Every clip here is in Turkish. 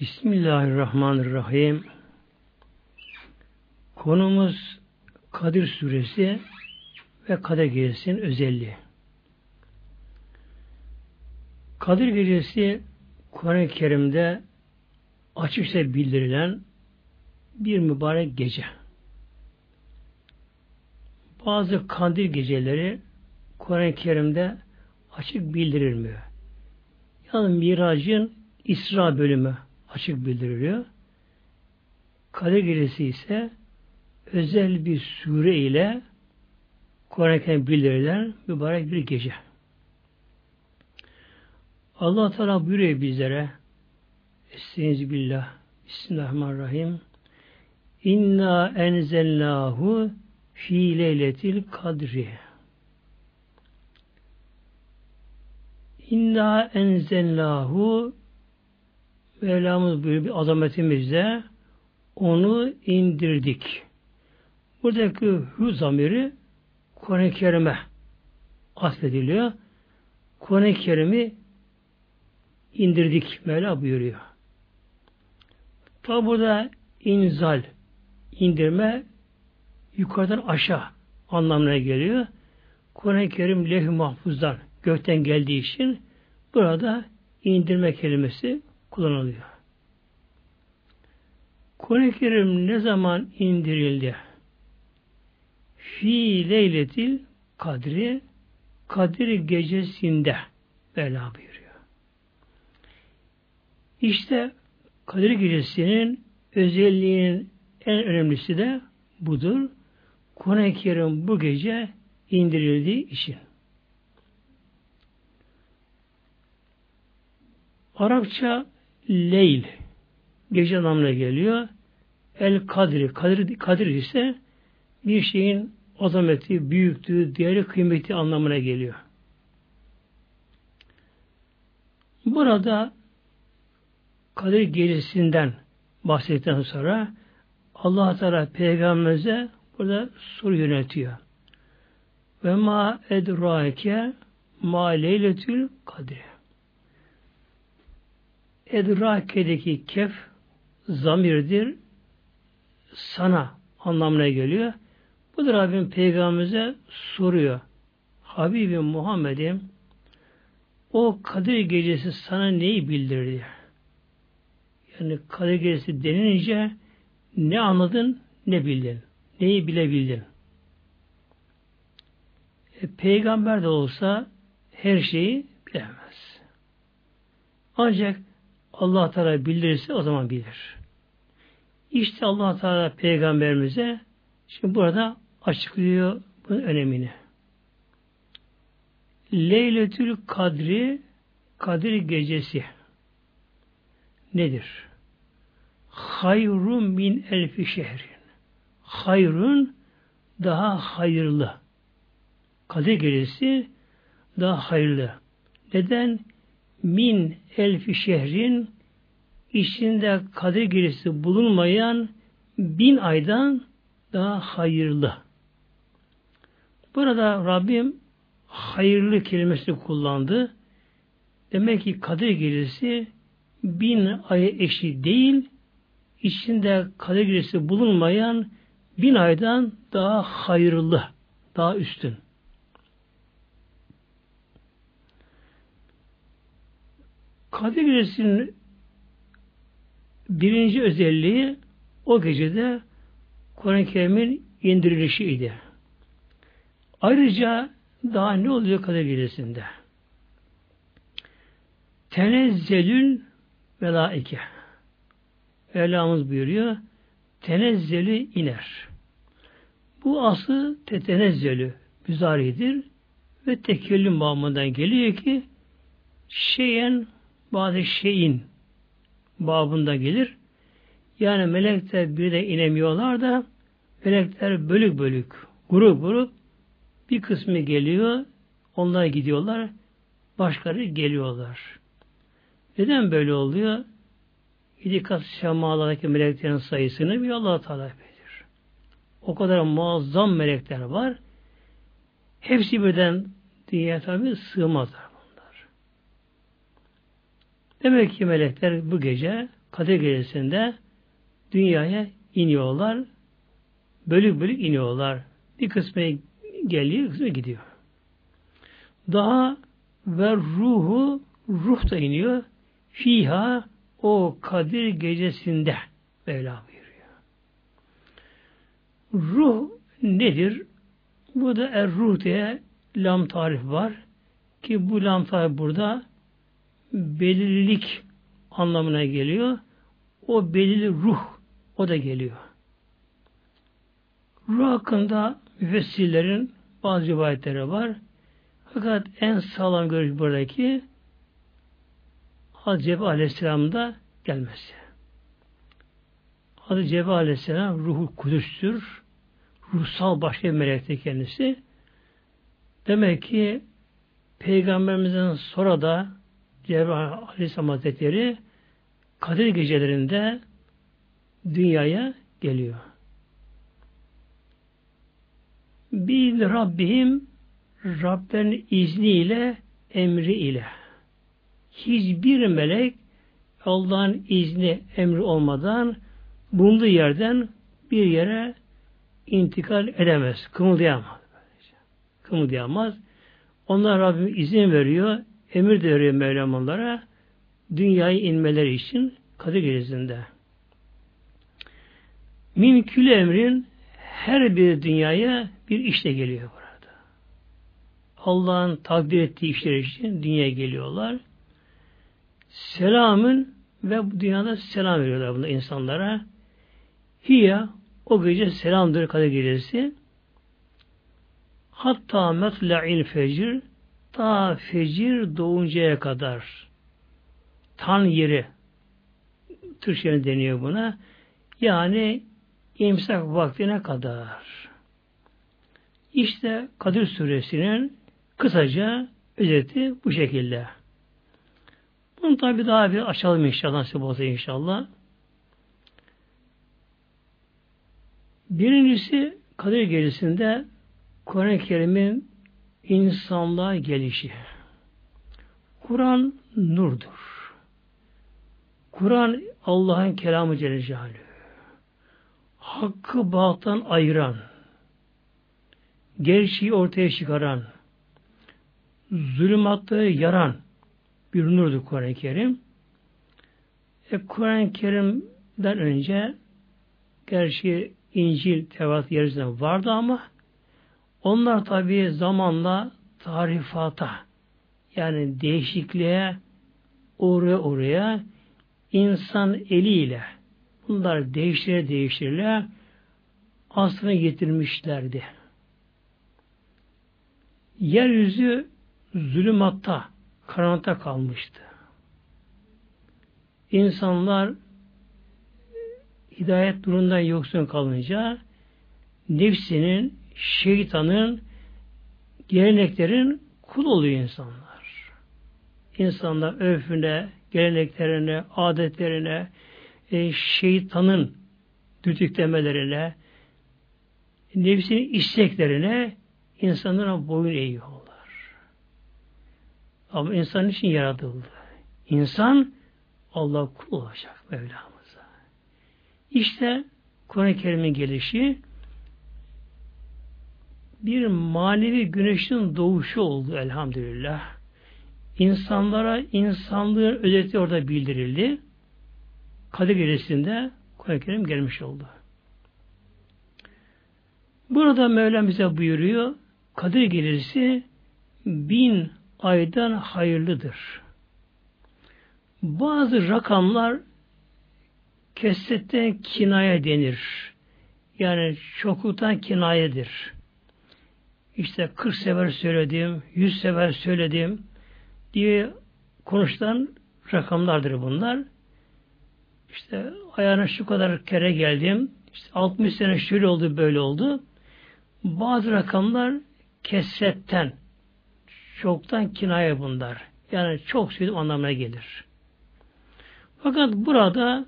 Bismillahirrahmanirrahim. Konumuz Kadir Suresi ve Kadir Gecesi'nin özelliği. Kadir Gecesi Kur'an-ı Kerim'de açıkça bildirilen bir mübarek gece. Bazı kandil geceleri Kur'an-ı Kerim'de açık bildirilmiyor. Yani Mirac'ın İsra bölümü açık bildiriliyor. Kadir Gecesi ise özel bir sure ile Kur'an-ı Kerim bildirilen mübarek bir gece. Allah Teala buyuruyor bizlere Estaizu billah Bismillahirrahmanirrahim İnna enzelnahu fi leyletil kadri İnna enzelnahu Mevlamız buyuruyor bir azametimizle onu indirdik. Buradaki hü zamiri Kur'an-ı Kerim'e atfediliyor. Kur'an-ı Kerim'i indirdik Mevla buyuruyor. Tabi burada inzal, indirme yukarıdan aşağı anlamına geliyor. Kur'an-ı Kerim leh mahfuzdan gökten geldiği için burada indirme kelimesi kullanılıyor. Kur'an-ı Kerim ne zaman indirildi? Fi leyletil kadri Kadir gecesinde Bela buyuruyor. İşte Kadir gecesinin özelliğinin en önemlisi de budur. Kur'an-ı Kerim bu gece indirildiği için. Arapça leyl gece anlamına geliyor. El kadri, kadir, kadir ise bir şeyin azameti, büyüklüğü, değeri, kıymeti anlamına geliyor. Burada Kadir gecesinden bahsettikten sonra Allah Teala peygamberimize burada soru yönetiyor. Ve ma edrake ma leyletül kadri. Edrake'deki kef zamirdir. Sana anlamına geliyor. Bu da Rabbim peygamberimize soruyor. Habibim Muhammed'im o Kadir gecesi sana neyi bildirdi? Yani Kadir gecesi denilince ne anladın ne bildin. Neyi bilebildin. E, peygamber de olsa her şeyi bilemez. Ancak Allah Teala bildirirse o zaman bilir. İşte Allah Teala peygamberimize şimdi burada açıklıyor bunun önemini. Leyletül Kadri Kadir gecesi nedir? Hayrun min elfi şehrin. Hayrun daha hayırlı. Kadir gecesi daha hayırlı. Neden? Min elfi şehrin içinde Kadir gecesi bulunmayan bin aydan daha hayırlı. Burada Rabbim hayırlı kelimesini kullandı. Demek ki Kadir Gecesi bin ay eşi değil, içinde Kadir Gecesi bulunmayan bin aydan daha hayırlı, daha üstün. Kadir Gecesi'nin birinci özelliği o gecede Kur'an-ı Kerim'in indirilişiydi. Ayrıca daha ne oluyor Kadir Gecesi'nde? Tenezzelül melaike. Mevlamız buyuruyor. Tenezzelü iner. Bu aslı tetenezzelü müzaridir ve tekellüm babından geliyor ki şeyen bazı şeyin babında gelir. Yani melekler bir de inemiyorlar da melekler bölük bölük, grup grup bir kısmı geliyor, onlar gidiyorlar, başkaları geliyorlar. Neden böyle oluyor? Yedi kat semalardaki meleklerin sayısını bir allah Teala bilir. O kadar muazzam melekler var. Hepsi birden dünya tabi sığmazlar. Demek ki melekler bu gece Kadir Gecesi'nde dünyaya iniyorlar. Bölük bölük iniyorlar. Bir kısmı geliyor, bir kısmı gidiyor. Daha ve ruhu ruh da iniyor. Fiha o Kadir gecesinde Mevla buyuruyor. Ruh nedir? Bu da er ruh diye lam tarif var. Ki bu lam tarif burada belirlilik anlamına geliyor. O belirli ruh o da geliyor. Ruh hakkında müfessirlerin bazı rivayetleri var. Fakat en sağlam görüş buradaki Hazreti Cebrail Aleyhisselam'da gelmesi. Hazreti Cebrail Aleyhisselam ruhu kudüstür. Ruhsal başka bir melektir kendisi. Demek ki Peygamberimizden sonra da Cebrail Aleyhisselam Hazretleri Kadir gecelerinde dünyaya geliyor. Bir Rabbim Rablerin izniyle emri ile hiçbir melek Allah'ın izni emri olmadan bulunduğu yerden bir yere intikal edemez. Kımıldayamaz. Kımıldayamaz. Onlar Rabbim izin veriyor. Emir de veriyor Mevlam onlara. Dünyaya inmeleri için Kadir Gecesi'nde. Mümkül emrin her bir dünyaya bir işte geliyor burada. Allah'ın takdir ettiği işler için dünyaya geliyorlar. Selamın ve bu dünyada selam veriyorlar bunda insanlara. Hiya o gece selamdır Kadir Gecesi. Hatta metla'il fecir ta fecir doğuncaya kadar tan yeri Türkçe'nin deniyor buna. Yani imsak vaktine kadar. İşte Kadir Suresinin kısaca özeti bu şekilde. Bunu tabi daha bir açalım inşallah nasip olsa inşallah. Birincisi Kadir Gecesi'nde Kur'an-ı Kerim'in insanlığa gelişi. Kur'an nurdur. Kur'an Allah'ın kelamı Celle Celaluhu. Hakkı bağtan ayıran, gerçeği ortaya çıkaran, zulümatları yaran bir nurdur Kur'an-ı Kerim. E, Kur'an-ı Kerim'den önce gerçi İncil, Tevrat yeryüzünde vardı ama onlar tabi zamanla tarifata yani değişikliğe oraya oraya insan eliyle bunlar değiştire değiştire aslına getirmişlerdi. Yeryüzü zulümatta, karanlıkta kalmıştı. İnsanlar hidayet durumunda yoksun kalınca nefsinin, şeytanın, geleneklerin kul oluyor insanlar. İnsanlar öfüne, geleneklerine, adetlerine, e, şeytanın düdüklemelerine, nefsinin isteklerine insanlara boyun eğiyorlar. Ama insan için yaratıldı. İnsan Allah kul olacak Mevlamıza. İşte Kur'an-ı Kerim'in gelişi bir manevi güneşin doğuşu oldu elhamdülillah. İnsanlara insanlığın özeti orada bildirildi. Kadir Gecesi'nde Kur'an-ı Kerim gelmiş oldu. Burada Mevlam bize buyuruyor, Kadir Gecesi bin aydan hayırlıdır. Bazı rakamlar kesretten kinaya denir. Yani çokluktan kinayedir. İşte 40 sefer söyledim, 100 sefer söyledim diye konuşulan rakamlardır bunlar. İşte ayağına şu kadar kere geldim, işte 60 sene şöyle oldu, böyle oldu. Bazı rakamlar kesretten, çoktan kinaye bunlar. Yani çok söyledim anlamına gelir. Fakat burada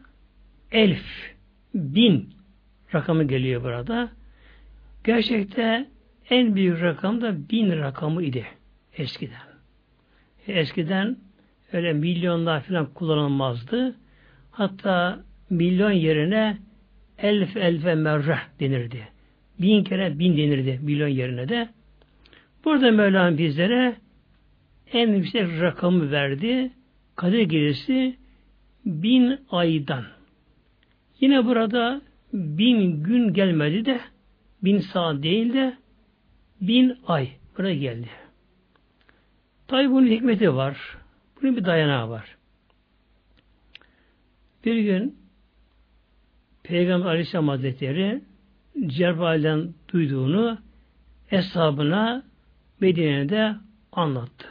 elf, bin rakamı geliyor burada. Gerçekte en büyük rakam da bin rakamı idi eskiden. Eskiden öyle milyonlar falan kullanılmazdı. Hatta milyon yerine elf elfe merre denirdi. Bin kere bin denirdi milyon yerine de. Burada Mevlam bizlere en yüksek rakamı verdi. Kadir gecesi bin aydan. Yine burada bin gün gelmedi de bin saat değil de bin ay buraya geldi. Tabi bunun hikmeti var. Bunun bir dayanağı var. Bir gün Peygamber Aleyhisselam Hazretleri Cebrail'den duyduğunu hesabına Medine'de anlattı.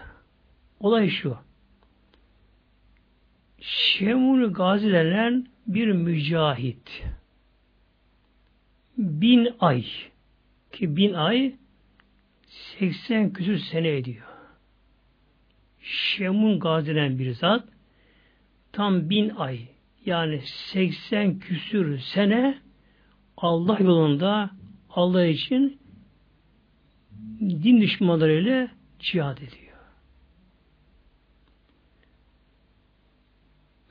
Olay şu. Şemul Gazi bir mücahit bin ay ki bin ay 80 küsür sene ediyor. Şemun gazilen bir zat tam bin ay yani 80 küsür sene Allah yolunda Allah için din düşmanlarıyla cihad ediyor.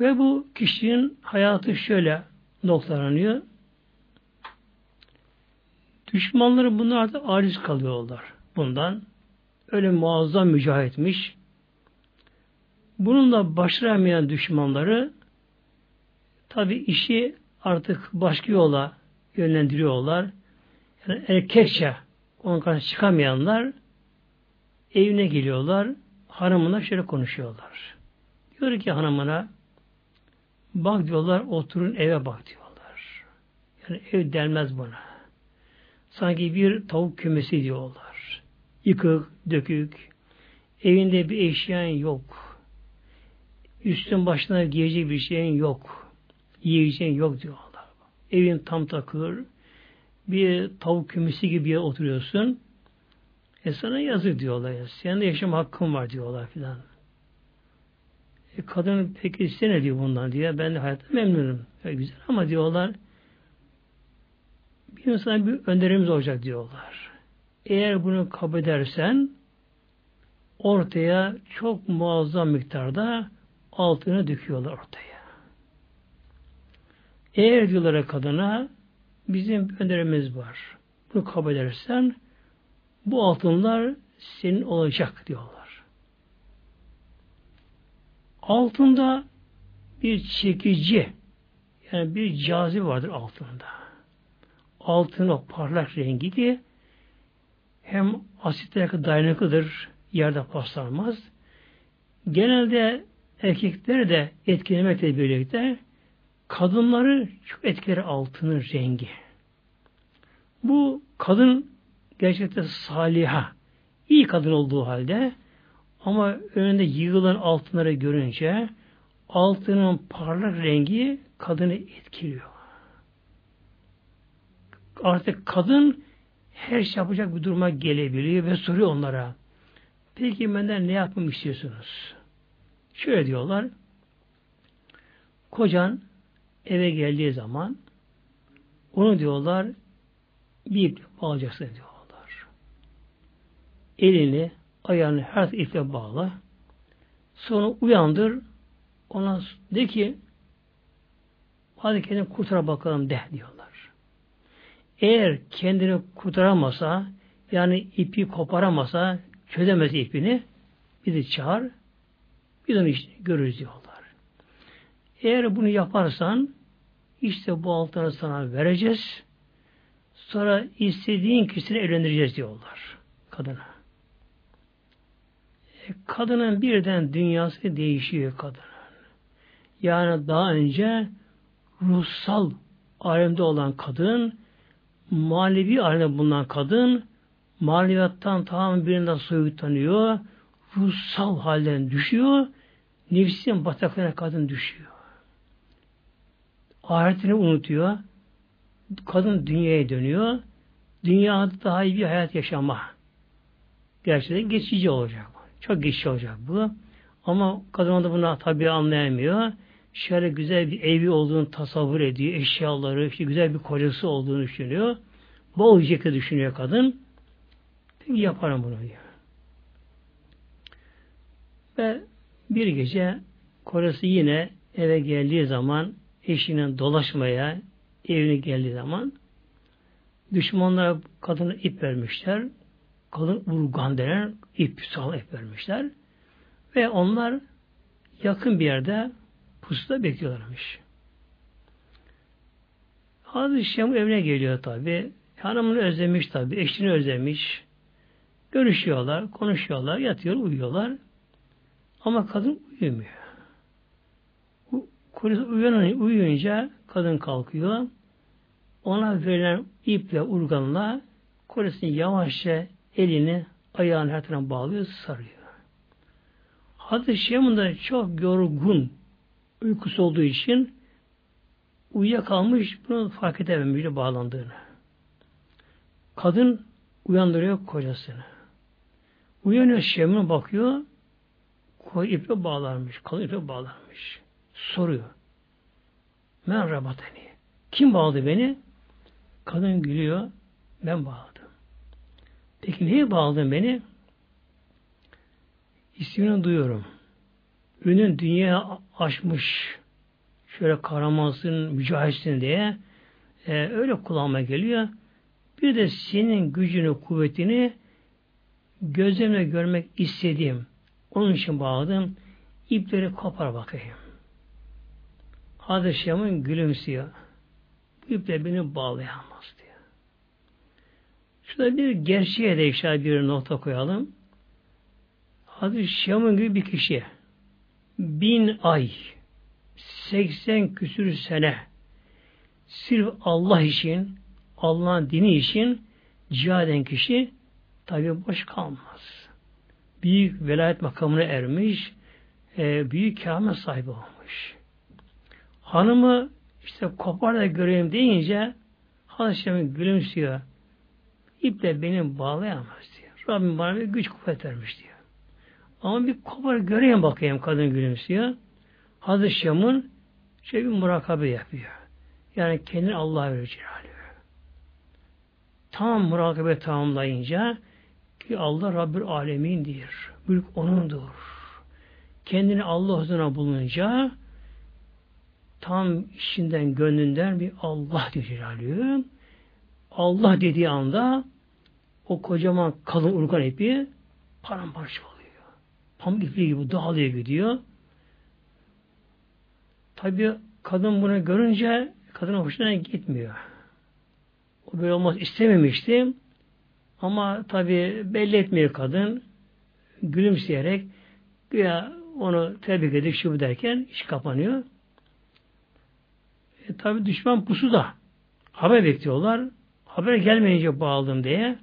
Ve bu kişinin hayatı şöyle noktalanıyor. Düşmanları bunlar da aciz kalıyorlar bundan. Öyle muazzam mücahitmiş. Bununla başaramayan düşmanları tabi işi artık başka yola yönlendiriyorlar. Yani erkekçe onun karşı çıkamayanlar evine geliyorlar. Hanımına şöyle konuşuyorlar. Diyor ki hanımına bak diyorlar oturun eve bak diyorlar. Yani ev denmez buna. Sanki bir tavuk kümesi diyorlar. Yıkık, dökük. Evinde bir eşyan yok. Üstün başına giyecek bir şeyin yok. Yiyeceğin yok diyorlar. Evin tam takır. Bir tavuk kümesi gibi oturuyorsun. E sana yazık diyorlar. Ya. Senin de yaşam hakkın var diyorlar filan. E kadın peki istene diyor bundan diye. Ben de hayatta memnunum. E güzel ama diyorlar bir insana bir önerimiz olacak diyorlar. Eğer bunu kabul edersen ortaya çok muazzam miktarda altını döküyorlar ortaya. Eğer diyorlar kadına bizim önerimiz var. Bunu kabul edersen bu altınlar senin olacak diyorlar. Altında bir çekici yani bir cazibe vardır altında altın o parlak rengi ki hem asitlere dayanıklıdır, yerde paslanmaz. Genelde erkekleri de etkilemekle birlikte kadınları çok etkileri altının rengi. Bu kadın gerçekten saliha, iyi kadın olduğu halde ama önünde yığılan altınları görünce altının parlak rengi kadını etkiliyor artık kadın her şey yapacak bir duruma gelebiliyor ve soruyor onlara. Peki benden ne yapmamı istiyorsunuz? Şöyle diyorlar. Kocan eve geldiği zaman onu diyorlar bir iple bağlayacaksın diyorlar. Elini, ayağını her iple bağla. Sonra uyandır. Ona de ki hadi kendini kurtara bakalım de diyorlar. Eğer kendini kurtaramasa, yani ipi koparamasa, çözemez ipini, bizi çağır, biz onu işte görürüz diyorlar. Eğer bunu yaparsan, işte bu altını sana vereceğiz, sonra istediğin kişiyle evlendireceğiz diyorlar kadına. E, kadının birden dünyası değişiyor kadının. Yani daha önce ruhsal alemde olan kadın manevi alemde bulunan kadın maneviyattan tamamen birinden soyutlanıyor, ruhsal halden düşüyor, nefsin bataklığına kadın düşüyor. Ahiretini unutuyor, kadın dünyaya dönüyor, dünyada daha iyi bir hayat yaşama. Gerçekten geçici olacak. Çok geçici olacak bu. Ama kadın da bunu tabi anlayamıyor. Şöyle güzel bir evi olduğunu tasavvur ediyor. Eşyaları, işte güzel bir kocası olduğunu düşünüyor. Bol yiyecekle düşünüyor kadın. Peki yaparım bunu diyor. Ve bir gece kocası yine eve geldiği zaman eşinin dolaşmaya evine geldiği zaman düşmanlar kadına ip vermişler. Kadın urgan denen ip, sağlam ip vermişler. Ve onlar yakın bir yerde pusuda bekliyorlarmış. Hazreti Şem evine geliyor tabi. Hanımını özlemiş tabi, eşini özlemiş. Görüşüyorlar, konuşuyorlar, yatıyor, uyuyorlar. Ama kadın uyumuyor. Kocası uyanın, uyuyunca kadın kalkıyor. Ona verilen iple, urganla kocasını yavaşça elini, ayağını her tarafına bağlıyor, sarıyor. Hazreti Şemun da çok yorgun uykusu olduğu için uyuyakalmış bunu fark edememiş bağlandığını. Kadın uyandırıyor kocasını. Uyanıyor Şemun bakıyor koy iple bağlarmış. Kalın iple bağlarmış. Soruyor. Men rabatani. Kim bağladı beni? Kadın gülüyor. Ben bağladım. Peki niye bağladın beni? İsmini duyuyorum. Ünün dünya aşmış. Şöyle kahramansın, mücahitsin diye e, öyle kulağıma geliyor. Bir de senin gücünü, kuvvetini gözlemle görmek istediğim. Onun için bağladım. İpleri kopar bakayım. Hazreti Şam'ın gülümsüyor. Bu iple beni bağlayamaz diyor. Şurada bir gerçeğe de işte bir nokta koyalım. Hazreti Şam'ın gibi bir kişi bin ay 80 küsür sene sırf Allah için Allah'ın dini için cihad eden kişi tabi boş kalmaz. Büyük velayet makamına ermiş, e, büyük kâme sahibi olmuş. Hanımı işte kopar da göreyim deyince Hazreti gülümsüyor. İple beni bağlayamaz diyor. Rabbim bana bir güç kuvvet vermiş diyor. Ama bir kopar göreyim bakayım kadın gülümsüyor. Hazreti Şam'ın şey bir murakabe yapıyor. Yani kendini Allah'a verir Tam murakabe tamamlayınca ki Allah Rabbül Alemin'dir. Mülk O'nundur. Kendini Allah huzuruna bulunca tam içinden, gönlünden bir Allah diyor Allah dediği anda o kocaman kalın urgan ipi paramparça. Pamuk ipi gibi dağılıyor gidiyor. Tabi kadın bunu görünce kadının hoşuna gitmiyor. O böyle olmaz istememişti. Ama tabi belli etmiyor kadın. Gülümseyerek ya onu tebrik edip şu derken iş kapanıyor. E, tabi düşman pusu da haber bekliyorlar. Haber gelmeyince bağladım diye.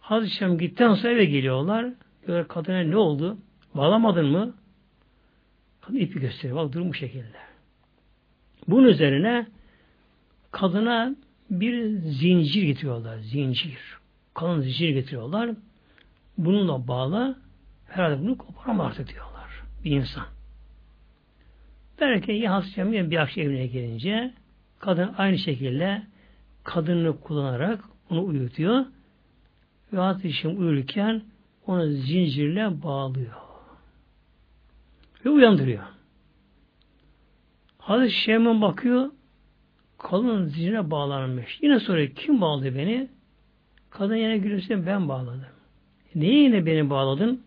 Hazreti Şam gittikten sonra eve geliyorlar. Diyorlar kadına ne oldu? Bağlamadın mı? Kadın ipi gösteriyor. Bak durum bu şekilde. Bunun üzerine kadına bir zincir getiriyorlar. Zincir. Kalın zincir getiriyorlar. Bununla bağlı herhalde bunu koparamaz artık diyorlar. Bir insan. Belki ya hasçam bir akşam evine gelince kadın aynı şekilde kadını kullanarak onu uyutuyor ve Şem uyurken onu zincirle bağlıyor. Ve uyandırıyor. Hazreti Şem'e bakıyor kalın zincire bağlanmış. Yine soruyor kim bağladı beni? Kadın yine gülümsüyor ben bağladım. Niye yine beni bağladın?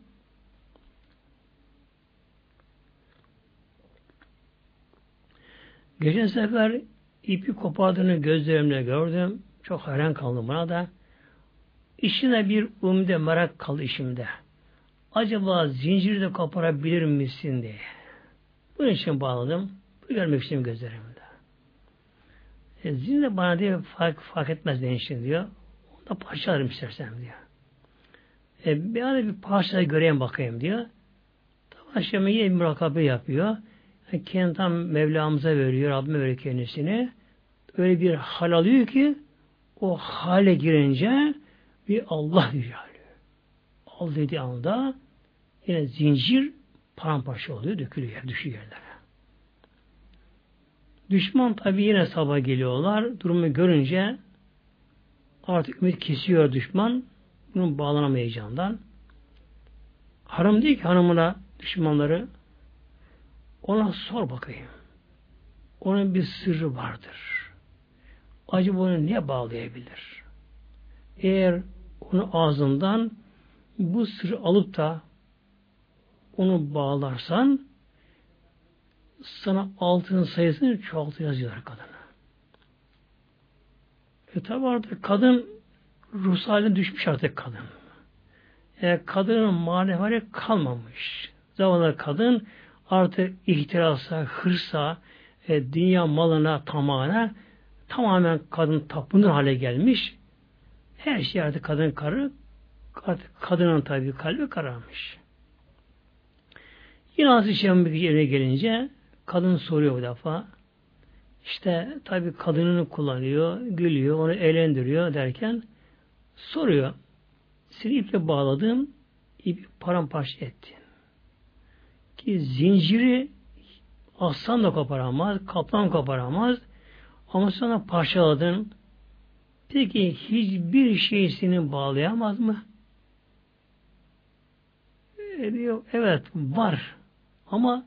Geçen sefer ipi kopardığını gözlerimle gördüm. Çok hayran kaldım buna da. İşine bir umde merak kaldı işimde. Acaba zinciri de koparabilir misin diye. Bunun için bağladım. Bu görmek istedim gözlerimde. E, zincir de bana diye fark, fark etmez benim için diyor. Onu da parçalarım istersen diyor. E, bir ara bir parçayı göreyim bakayım diyor. Tabi aşağıya yine bir mürakabe yapıyor. Yani kendi tam Mevlamıza veriyor, Rabbime veriyor kendisini. Öyle bir hal alıyor ki o hale girince bir Allah yüce Al dediği anda yine zincir paramparça oluyor, dökülüyor, düşüyor yerlere. Düşman tabi yine sabah geliyorlar. Durumu görünce artık ümit kesiyor düşman. Bunun bağlanamayacağından. Hanım diyor ki hanımına düşmanları ona sor bakayım. onun bir sırrı vardır. Acaba onu ne bağlayabilir? Eğer onun ağzından bu sırrı alıp da onu bağlarsan sana altın sayısını çoğaltı yazıyorlar kadına. E tabi artık kadın ruh haline düşmüş artık kadın. E, kadının manevi kalmamış. Zavallı kadın artık ihtirasa, hırsa, e, dünya malına, tamamına tamamen kadın tapınır hale gelmiş. Her şey artık kadın karı, artık kadının tabi kalbi kararmış. Yine Hazreti Şembe yerine gelince kadın soruyor bu defa. İşte tabi kadınını kullanıyor, gülüyor, onu eğlendiriyor derken soruyor. Seni iple bağladım, ip paramparça ettin. Ki zinciri aslan da koparamaz, kaplan koparamaz ama sonra parçaladın. Peki hiçbir şey seni bağlayamaz mı? E diyor, evet var. Ama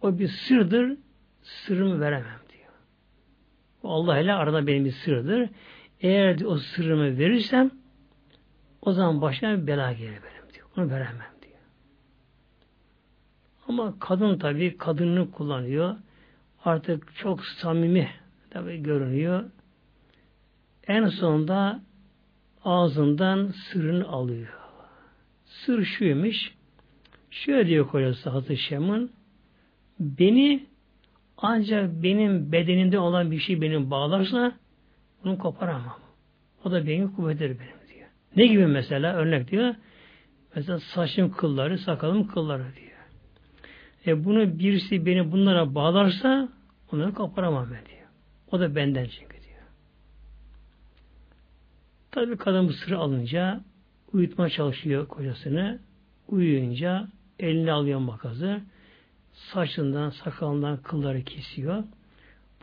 o bir sırdır, sırrımı veremem diyor. Allah ile arada benim bir sırdır. Eğer o sırrımı verirsem o zaman başına bir bela gelir benim diyor. Onu veremem diyor. Ama kadın tabi kadınını kullanıyor. Artık çok samimi tabi görünüyor. En sonunda ağzından sırrını alıyor. Sır şuymuş. Şöyle diyor kocası Hazreti Şem'in beni ancak benim bedenimde olan bir şey benim bağlarsa bunu koparamam. O da benim kuvvetleri benim diyor. Ne gibi mesela? Örnek diyor. Mesela saçım kılları, sakalım kılları diyor. E bunu birisi beni bunlara bağlarsa onları koparamam ben diyor. O da benden çünkü diyor. Tabi kadın bu sırrı alınca uyutma çalışıyor kocasını. Uyuyunca eline alıyor makası. Saçından, sakalından kılları kesiyor.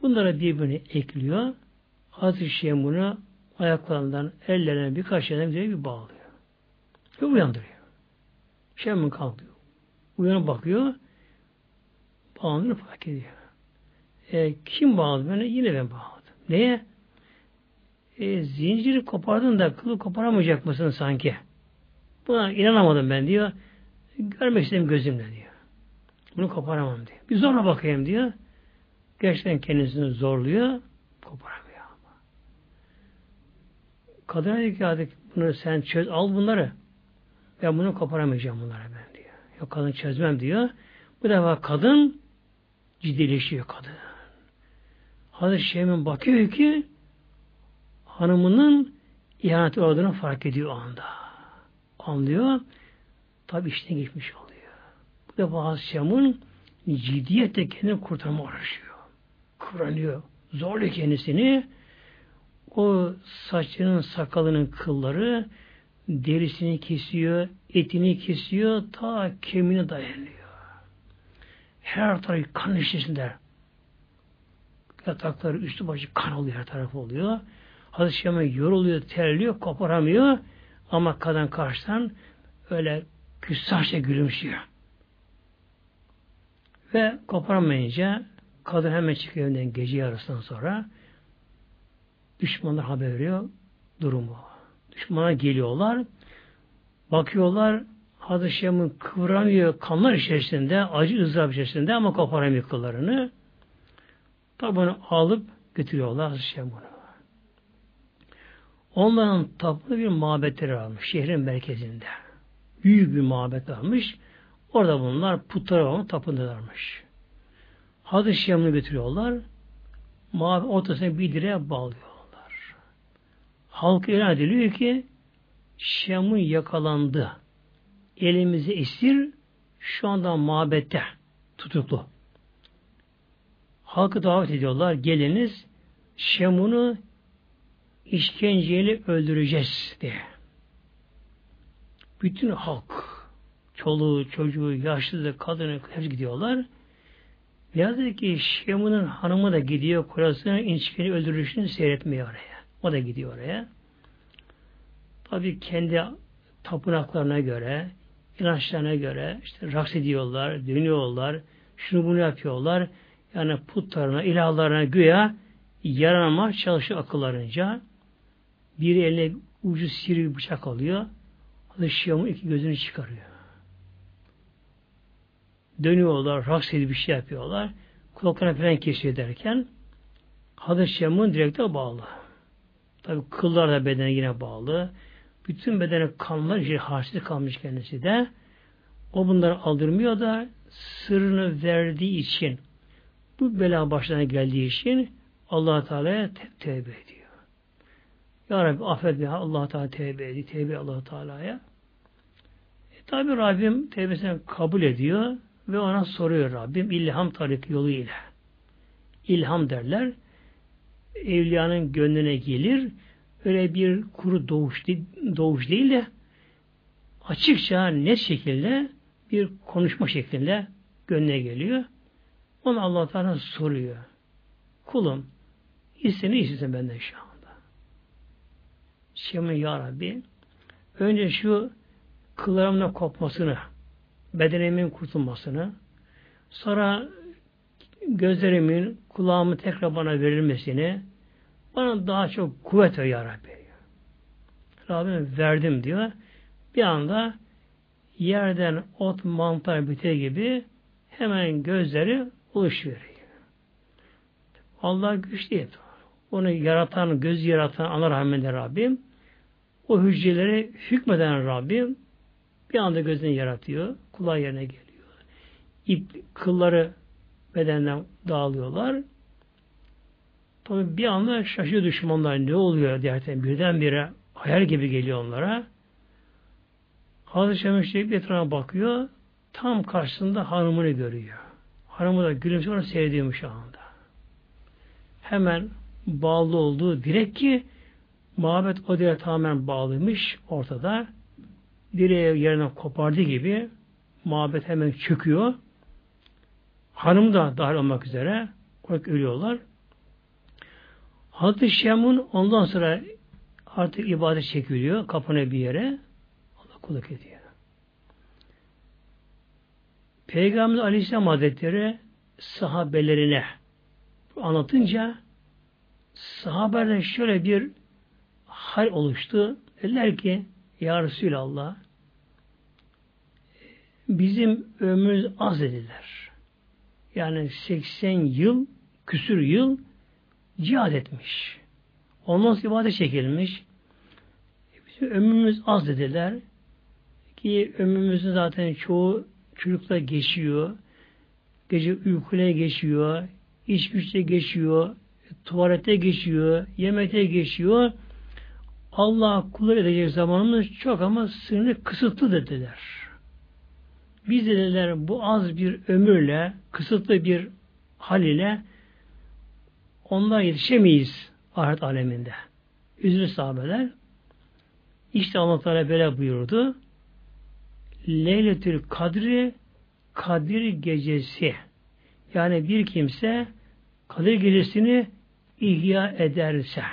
Bunları birbirine ekliyor. Hazreti Şeyh bunu ayaklarından, ellerine birkaç yerden bir, bir bağlıyor. Ve uyandırıyor. Şemun kalkıyor. Uyanıp bakıyor. Bağlandığını fark ediyor. E, kim bağladı beni? Yine ben bağladım. Neye? E, zinciri kopardın da kılı koparamayacak mısın sanki? Buna inanamadım ben diyor. Görmek istedim gözümle diyor. Bunu koparamam diyor. Bir zorla bakayım diyor. Gerçekten kendisini zorluyor. Koparamıyor ama. Kadına diyor ki hadi bunu sen çöz al bunları. Ben bunu koparamayacağım bunlara ben diyor. Yok kadın çözmem diyor. Bu defa kadın ciddileşiyor kadın. Hazreti Şeyh'in bakıyor ki hanımının ihanet olduğunu fark ediyor o anda. Anlıyor. Tabi işten geçmiş oluyor. Bu Hazreti Şam'ın ciddiyetle kendini kurtarma uğraşıyor. Kıvranıyor. Zorluyor kendisini. O saçının, sakalının kılları derisini kesiyor, etini kesiyor, ta kemiğine dayanıyor. Her tarafı kan içerisinde. Yatakları üstü başı kan oluyor, her tarafı oluyor. Hazreti Şam'a yoruluyor, terliyor, koparamıyor. Ama kadın karşıdan öyle küstahça gülümsüyor. Ve koparamayınca kadın hemen çıkıyor evden gece yarısından sonra düşmanlar haber veriyor durumu. Düşmana geliyorlar. Bakıyorlar Hazreti Şam'ın kıvranıyor kanlar içerisinde, acı ızdırap içerisinde ama koparamıyor kıllarını. Tabi alıp götürüyorlar Hazreti Şam'ını. Onların tapılı bir mabetleri varmış şehrin merkezinde. Büyük bir mabet varmış. Orada bunlar putlara onu tapınırlarmış. Hazreti Şam'ını götürüyorlar. Mabet ortasına bir direğe bağlıyorlar. Halk ilan ediliyor ki Şam'ın yakalandı. Elimizi esir şu anda mabette tutuklu. Halkı davet ediyorlar. Geliniz Şam'ını işkenceyle öldüreceğiz diye. Bütün halk, çoluğu, çocuğu, yaşlısı, kadını hepsi gidiyorlar. Yazık ki Şemun'un hanımı da gidiyor kurasının inçkeni öldürüşünü seyretmiyor oraya. O da gidiyor oraya. Tabi kendi tapınaklarına göre, inançlarına göre işte raks ediyorlar, dönüyorlar, şunu bunu yapıyorlar. Yani putlarına, ilahlarına güya yaranama çalışıyor akıllarınca. Biri eline ucu sivri bıçak alıyor. Şiam'ın iki gözünü çıkarıyor. Dönüyorlar, raks edip bir şey yapıyorlar. Kulaklarına falan kesiyor derken Hazreti Şiam'ın direkte bağlı. Tabi kıllar da bedene yine bağlı. Bütün bedene kanlar işte harçlı kalmış kendisi de. O bunları aldırmıyor da sırrını verdiği için bu bela başlarına geldiği için allah Teala'ya tevbe ediyor. Ya Rabbi affet beni. allah Teala tevbe ediyor. Tevbe allah Teala'ya. Tabi Rabbim tevbesini kabul ediyor ve ona soruyor Rabbim ilham tarik yolu ile. İlham derler. Evliyanın gönlüne gelir. Öyle bir kuru doğuş, doğuş değil de açıkça net şekilde bir konuşma şeklinde gönlüne geliyor. Onu Allah Teala soruyor. Kulum iste ne istiyorsun benden şu anda? Şimdi Ya Rabbi önce şu kıllarımla kopmasını bedenimin kurtulmasını sonra gözlerimin kulağımı tekrar bana verilmesini bana daha çok kuvvet ver Ya Rabbi. Rabbim verdim diyor. Bir anda yerden ot mantar biter gibi hemen gözleri oluşuyor. Allah güçlü Onu yaratan, göz yaratan ana rahmetli Rabbim o hücreleri hükmeden Rabbim bir anda gözünü yaratıyor. Kulağı yerine geliyor. İp, kılları bedenden dağılıyorlar. Tabi bir anda şaşıyor düşmanlar ne oluyor derken birdenbire hayal gibi geliyor onlara. Hazreti Şemişlik etrafına bakıyor. Tam karşısında hanımını görüyor. Hanımı da gülümsüyor onu seyrediyormuş şu anda. Hemen bağlı olduğu direk ki muhabbet o direğe tamamen bağlıymış ortada. Direği yerinden kopardığı gibi muhabbet hemen çöküyor. Hanım da dahil olmak üzere ölüyorlar. Hazreti Şemun ondan sonra artık ibadet çekiliyor kapına bir yere. Allah kulluk ediyor. Peygamber Aleyhisselam Hazretleri sahabelerine anlatınca sahabelerden şöyle bir hal oluştu. Dediler ki Ya Resulallah bizim ömrümüz az dediler. Yani 80 yıl, küsür yıl cihad etmiş. Ondan sonra ibadet çekilmiş. Bizim ömrümüz az dediler. Ki ömrümüzün zaten çoğu çocukla geçiyor. Gece uykuyla geçiyor. iş güçle geçiyor. Tuvalete geçiyor. Yemekte geçiyor. Allah kullar edecek zamanımız çok ama sınırlı kısıtlı dediler. Biz dediler bu az bir ömürle, kısıtlı bir hal ile onlar yetişemeyiz ahiret aleminde. Üzülü sahabeler. İşte Allah Teala böyle buyurdu. Leyletül Kadri Kadir gecesi. Yani bir kimse Kadir gecesini ihya ederse.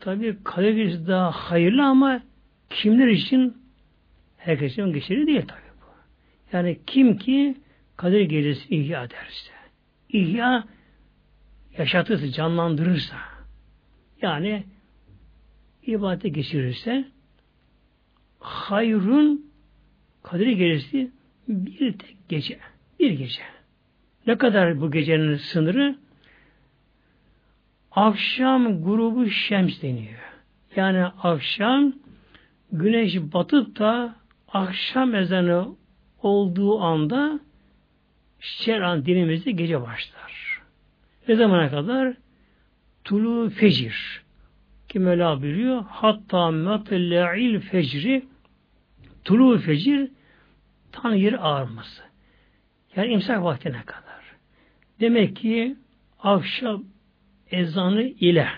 Tabi Kadir gecesi daha hayırlı ama kimler için herkesin geçerli değil tabi bu. Yani kim ki Kadir gecesi ihya ederse. İhya yaşatırsa, canlandırırsa yani ibadete geçirirse hayrun Kadir gecesi bir tek gece. Bir gece. Ne kadar bu gecenin sınırı? Akşam grubu şems deniyor. Yani akşam güneş batıp da akşam ezanı olduğu anda şeran dinimizde gece başlar. Ne zamana kadar? Tulu fecir. Kim Mevla biliyor? Hatta matla'il fecri tulu fecir tan yer ağarması. Yani imsak vaktine kadar. Demek ki akşam ezanı ile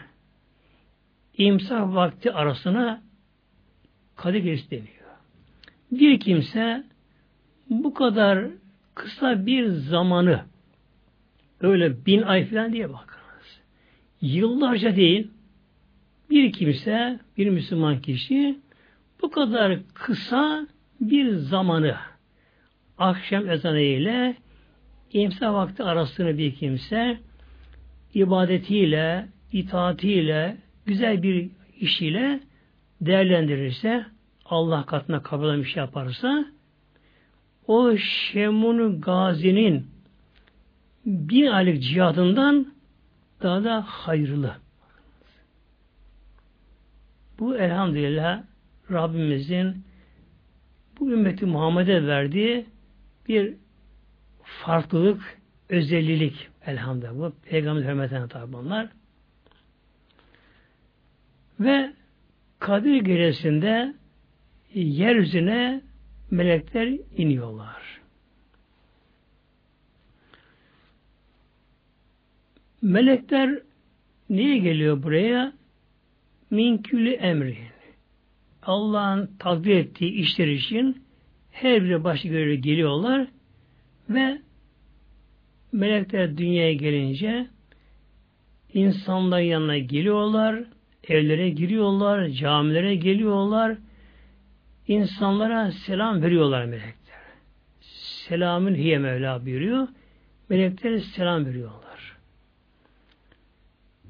imsak vakti arasına kadir gecesi deniyor. Bir kimse bu kadar kısa bir zamanı öyle bin ay falan diye bakınız. Yıllarca değil bir kimse, bir Müslüman kişi bu kadar kısa bir zamanı akşam ezanı ile imsa vakti arasını bir kimse ibadetiyle, itaatiyle, güzel bir işiyle değerlendirirse, Allah katına kabul bir şey yaparsa, o Şemun Gazi'nin bin aylık cihadından daha da hayırlı. Bu elhamdülillah Rabbimizin bu ümmeti Muhammed'e verdiği bir farklılık, özellik elhamdülillah. Bu peygamber hürmetine tabi bunlar. Ve Kadir gecesinde yeryüzüne melekler iniyorlar. Melekler niye geliyor buraya? Minkülü emri. Allah'ın takdir ettiği işler için her biri başka göre geliyorlar ve melekler dünyaya gelince insanların yanına geliyorlar, evlere giriyorlar, camilere geliyorlar, insanlara selam veriyorlar melekler. Selamın hiye Mevla buyuruyor. Melekler selam veriyorlar.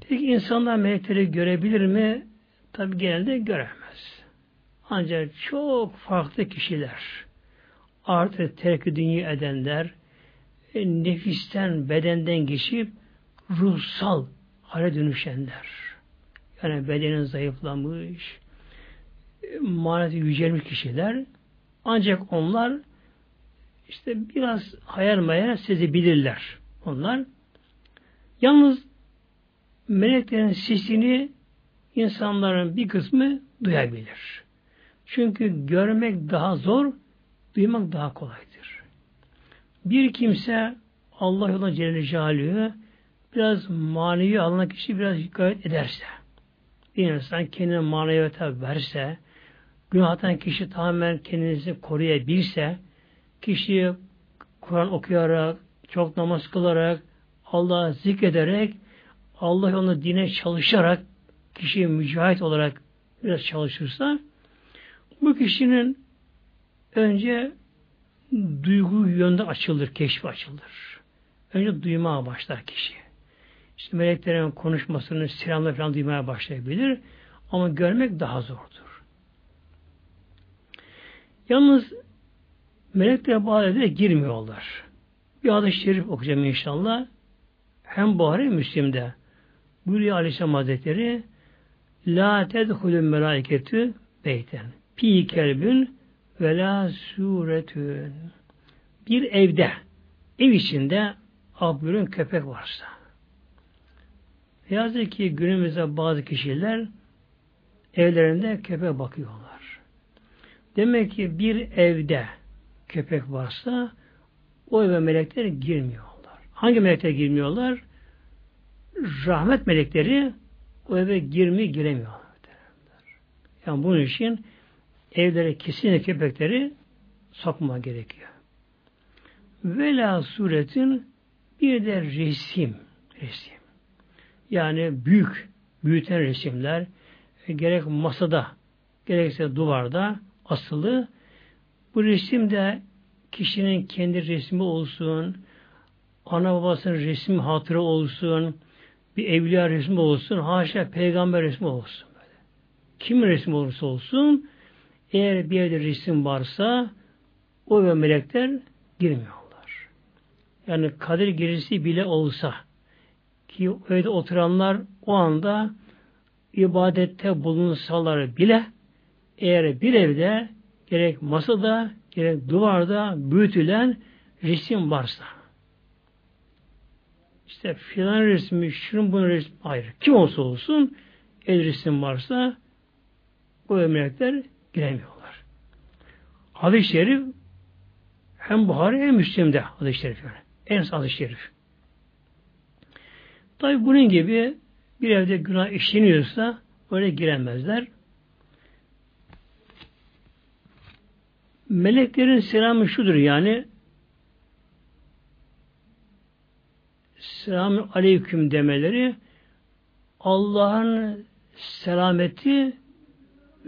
Peki insanlar melekleri görebilir mi? Tabi genelde göremez. Ancak çok farklı kişiler, artık terk dünya edenler, e, nefisten, bedenden geçip ruhsal hale dönüşenler. Yani bedenin zayıflamış, e, maneti yücelmiş kişiler. Ancak onlar işte biraz hayal mayal sezebilirler. Onlar. Yalnız meleklerin sesini insanların bir kısmı duyabilir. Çünkü görmek daha zor, duymak daha kolaydır. Bir kimse Allah yolunda Celle Celaluhu biraz manevi alana kişi biraz gayet ederse, bir insan kendine maneviyata verse, günahtan kişi tamamen kendinizi koruyabilse, kişi Kur'an okuyarak, çok namaz kılarak, Allah'ı zikrederek, Allah yolunda dine çalışarak, kişi mücahit olarak biraz çalışırsa, bu kişinin önce duygu yönde açılır, keşfi açılır. Önce duymaya başlar kişi. İşte meleklerin konuşmasını, selamlar falan duymaya başlayabilir. Ama görmek daha zordur. Yalnız melekler bazı girmiyorlar. Bir hadis-i şerif okuyacağım inşallah. Hem Buhari Müslim'de buyuruyor Aleyhisselam Hazretleri La tedhulün melaiketü beyten. Pi kelbün ve la suretün. Bir evde, ev içinde abdülün köpek varsa. Yazık ki günümüzde bazı kişiler evlerinde köpek bakıyorlar. Demek ki bir evde köpek varsa o eve melekler girmiyorlar. Hangi melekler girmiyorlar? Rahmet melekleri o eve girmi giremiyorlar. Yani bunun için evlere kesinlikle köpekleri sokma gerekiyor. Vela suretin bir de resim. Resim. Yani büyük, büyüten resimler gerek masada, gerekse duvarda asılı. Bu resim de kişinin kendi resmi olsun, ana babasının resmi hatıra olsun, bir evliya resmi olsun, haşa peygamber resmi olsun. Böyle. Kimin resmi olursa olsun, eğer bir yerde resim varsa o ve melekler girmiyorlar. Yani kadir girisi bile olsa ki öyle oturanlar o anda ibadette bulunsalar bile eğer bir evde gerek masada gerek duvarda büyütülen resim varsa işte filan resmi, şunun bunun resmi ayrı. Kim olsa olsun el resim varsa o melekler giremiyorlar. Hadis-i şerif hem Buhari hem Müslim'de hadis-i şerif yani. En hadis-i şerif. Tabi bunun gibi bir evde günah işleniyorsa öyle giremezler. Meleklerin selamı şudur yani selamün aleyküm demeleri Allah'ın selameti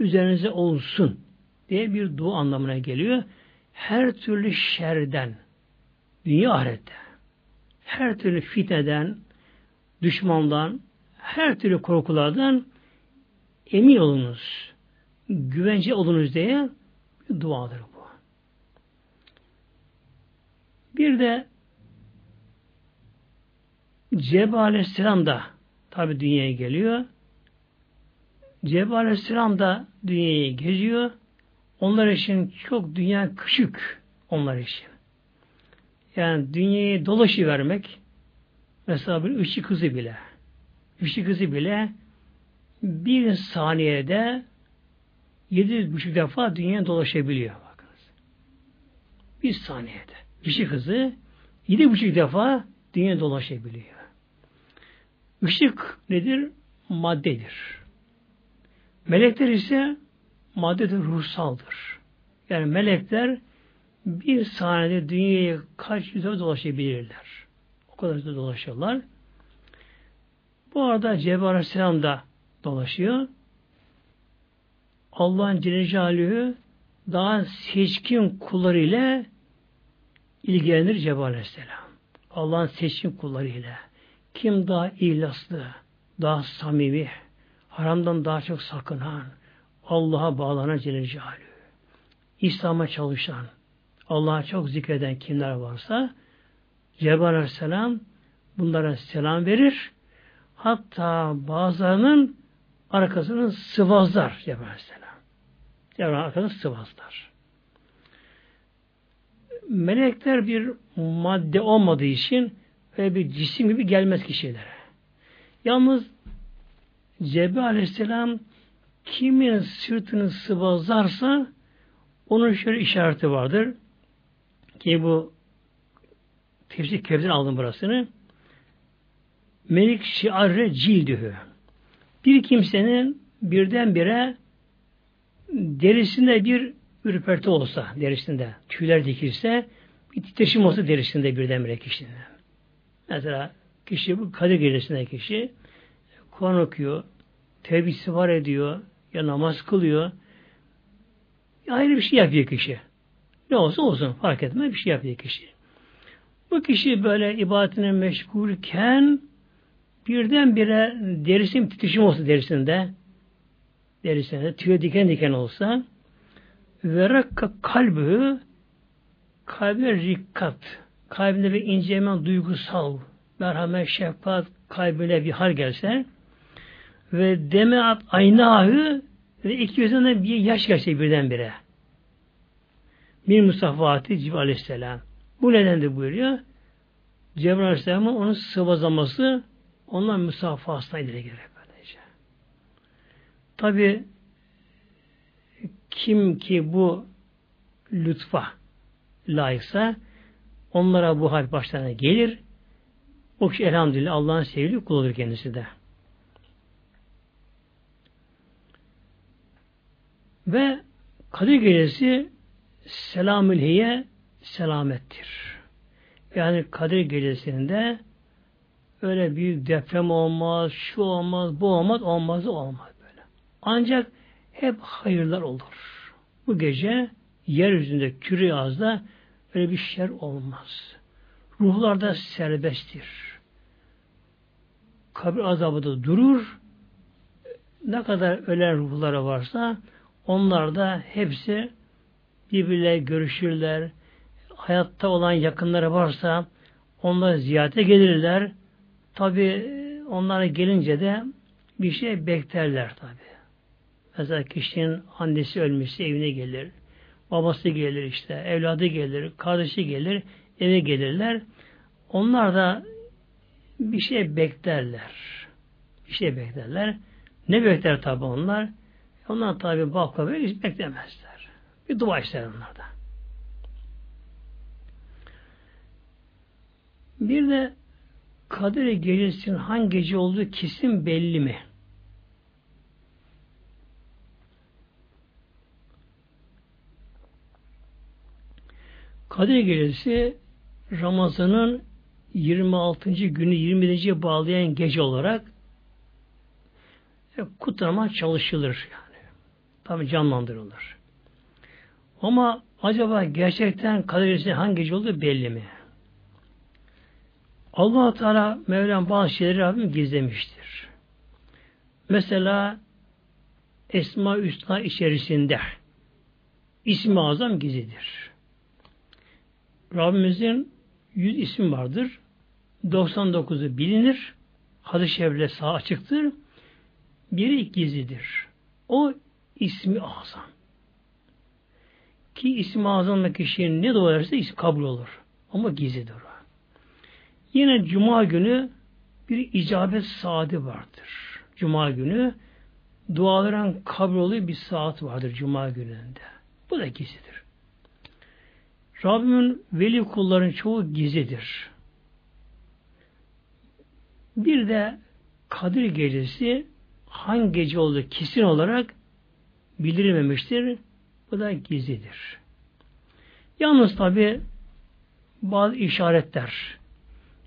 üzerinize olsun diye bir dua anlamına geliyor. Her türlü şerden dünya ahirette her türlü fitneden, düşmandan, her türlü korkulardan emin olunuz. Güvence olunuz diye bir duadır bu. Bir de Cebrail Aleyhisselam da tabi dünyaya geliyor. Cebrail Aleyhisselam da dünyayı geziyor. Onlar için çok dünya küçük onlar için. Yani dünyayı dolaşı vermek mesela bir ışık kızı bile ışık kızı bile bir saniyede yedi buçuk defa dünyaya dolaşabiliyor. Bakınız. Bir saniyede. Işık hızı yedi buçuk defa dünyaya dolaşabiliyor. Işık nedir? Maddedir. Melekler ise maddedir, ruhsaldır. Yani melekler bir saniyede dünyaya kaç yüze dolaşabilirler. O kadar da dolaşırlar. Bu arada Cebrail Aleyhisselam da dolaşıyor. Allah'ın Celle Celaluhu daha seçkin kulları ile ilgilenir Cebrail Aleyhisselam. Allah'ın seçkin kulları ile. Kim daha ihlaslı, daha samimi, haramdan daha çok sakınan, Allah'a bağlanan Celle Celaluhu. İslam'a çalışan, Allah'a çok zikreden kimler varsa Cebrail Aleyhisselam bunlara selam verir. Hatta bazılarının arkasını sıvazlar Cebrail Aleyhisselam. Cebrail arkasını sıvazlar. Melekler bir madde olmadığı için ve bir cisim gibi gelmez kişilere. Yalnız Cebrail Aleyhisselam kimin sırtını sıvazlarsa onun şöyle işareti vardır. Ki bu tefsir kevden aldım burasını. Melik şiarre cildühü. Bir kimsenin birdenbire derisinde bir ürperti olsa, derisinde tüyler dikilse, bir titreşim olsa derisinde birdenbire kişinin. Mesela kişi bu Kadir gecesinde kişi Kur'an okuyor, tevbisi var ediyor, ya namaz kılıyor. Ya ayrı bir şey yapıyor kişi. Ne olsa olsun fark etmez bir şey yapıyor kişi. Bu kişi böyle ibadetine meşgulken birdenbire derisin titişim olsa derisinde derisinde tüye diken diken olsa ve rakka kalbü kalbe rikkat kalbinde bir inceleme duygusal merhamet, şefkat kalbine bir hal gelse ve demeat aynahı ve iki gözünden bir yaş gelse birdenbire. Bir musafati Cibril Aleyhisselam. Bu nedendir buyuruyor. Cebrail Aleyhisselam'ın onun sıvazlaması ondan musafasına ileri girer böylece. Tabi kim ki bu lütfa layıksa onlara bu hal başlarına gelir. O kişi elhamdülillah Allah'ın sevgili kuludur kendisi de. Ve Kadir Gecesi selamül hiye selamettir. Yani Kadir Gecesi'nde öyle büyük deprem olmaz, şu olmaz, bu olmaz, olmaz, olmaz böyle. Ancak hep hayırlar olur. Bu gece yeryüzünde, küre ağızda öyle bir şer olmaz. Ruhlar da serbesttir. Kabir azabı da durur. Ne kadar ölen ruhları varsa onlar da hepsi birbirle görüşürler. Hayatta olan yakınları varsa onlar ziyarete gelirler. Tabi onlara gelince de bir şey beklerler tabi. Mesela kişinin annesi ölmüşse evine gelir. Babası gelir işte, evladı gelir, kardeşi gelir, eve gelirler. Onlar da bir şey beklerler. Bir şey beklerler. Ne bekler tabi onlar? Onlar tabi bakma hiç beklemezler. Bir dua ister onlar da. Bir de Kadir gecesinin hangi gece olduğu kesin belli mi? Kadir Gecesi Ramazan'ın 26. günü 27. bağlayan gece olarak kutlama çalışılır yani. Tabi canlandırılır. Ama acaba gerçekten Gecesi hangi gece olduğu belli mi? allah Teala Mevlam bazı şeyleri Rabbim gizlemiştir. Mesela Esma Üsna içerisinde ismi azam gizlidir. Rabbimizin yüz isim vardır. 99'u bilinir. Hadis-i sağ açıktır. Biri gizlidir. O ismi azam. Ki ismi azamla kişinin ne doğarsa isim kabul olur. Ama gizlidir o. Yine Cuma günü bir icabet saati vardır. Cuma günü duaların kabul olduğu bir saat vardır Cuma gününde. Bu da gizlidir. Rabbimin veli kulların çoğu gizlidir. Bir de Kadir gecesi hangi gece olduğu kesin olarak bildirilmemiştir. Bu da gizlidir. Yalnız tabi bazı işaretler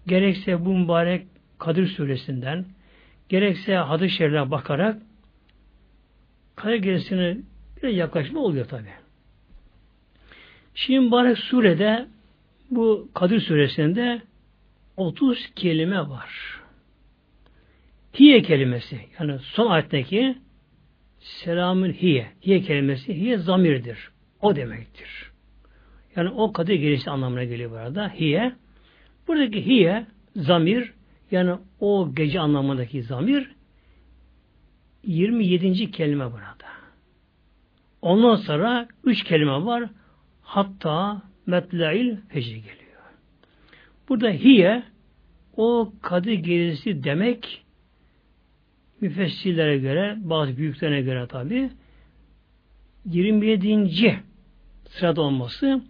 gerekse bu mübarek Kadir suresinden gerekse hadis-i şeriflerine bakarak Kadir gecesine bir yaklaşma oluyor tabi. Şimdi mübarek surede bu Kadir suresinde 30 kelime var. Hiye kelimesi yani son ayetteki selamın hiye. Hiye kelimesi hiye zamirdir. O demektir. Yani o kadir gelişi anlamına geliyor burada. Hiye. Buradaki hiye zamir yani o gece anlamındaki zamir 27. kelime burada. Ondan sonra üç kelime var. Hatta metlail fecri geliyor. Burada hiye o kadı gerisi demek müfessirlere göre bazı büyüklerine göre tabi 27. sırada olması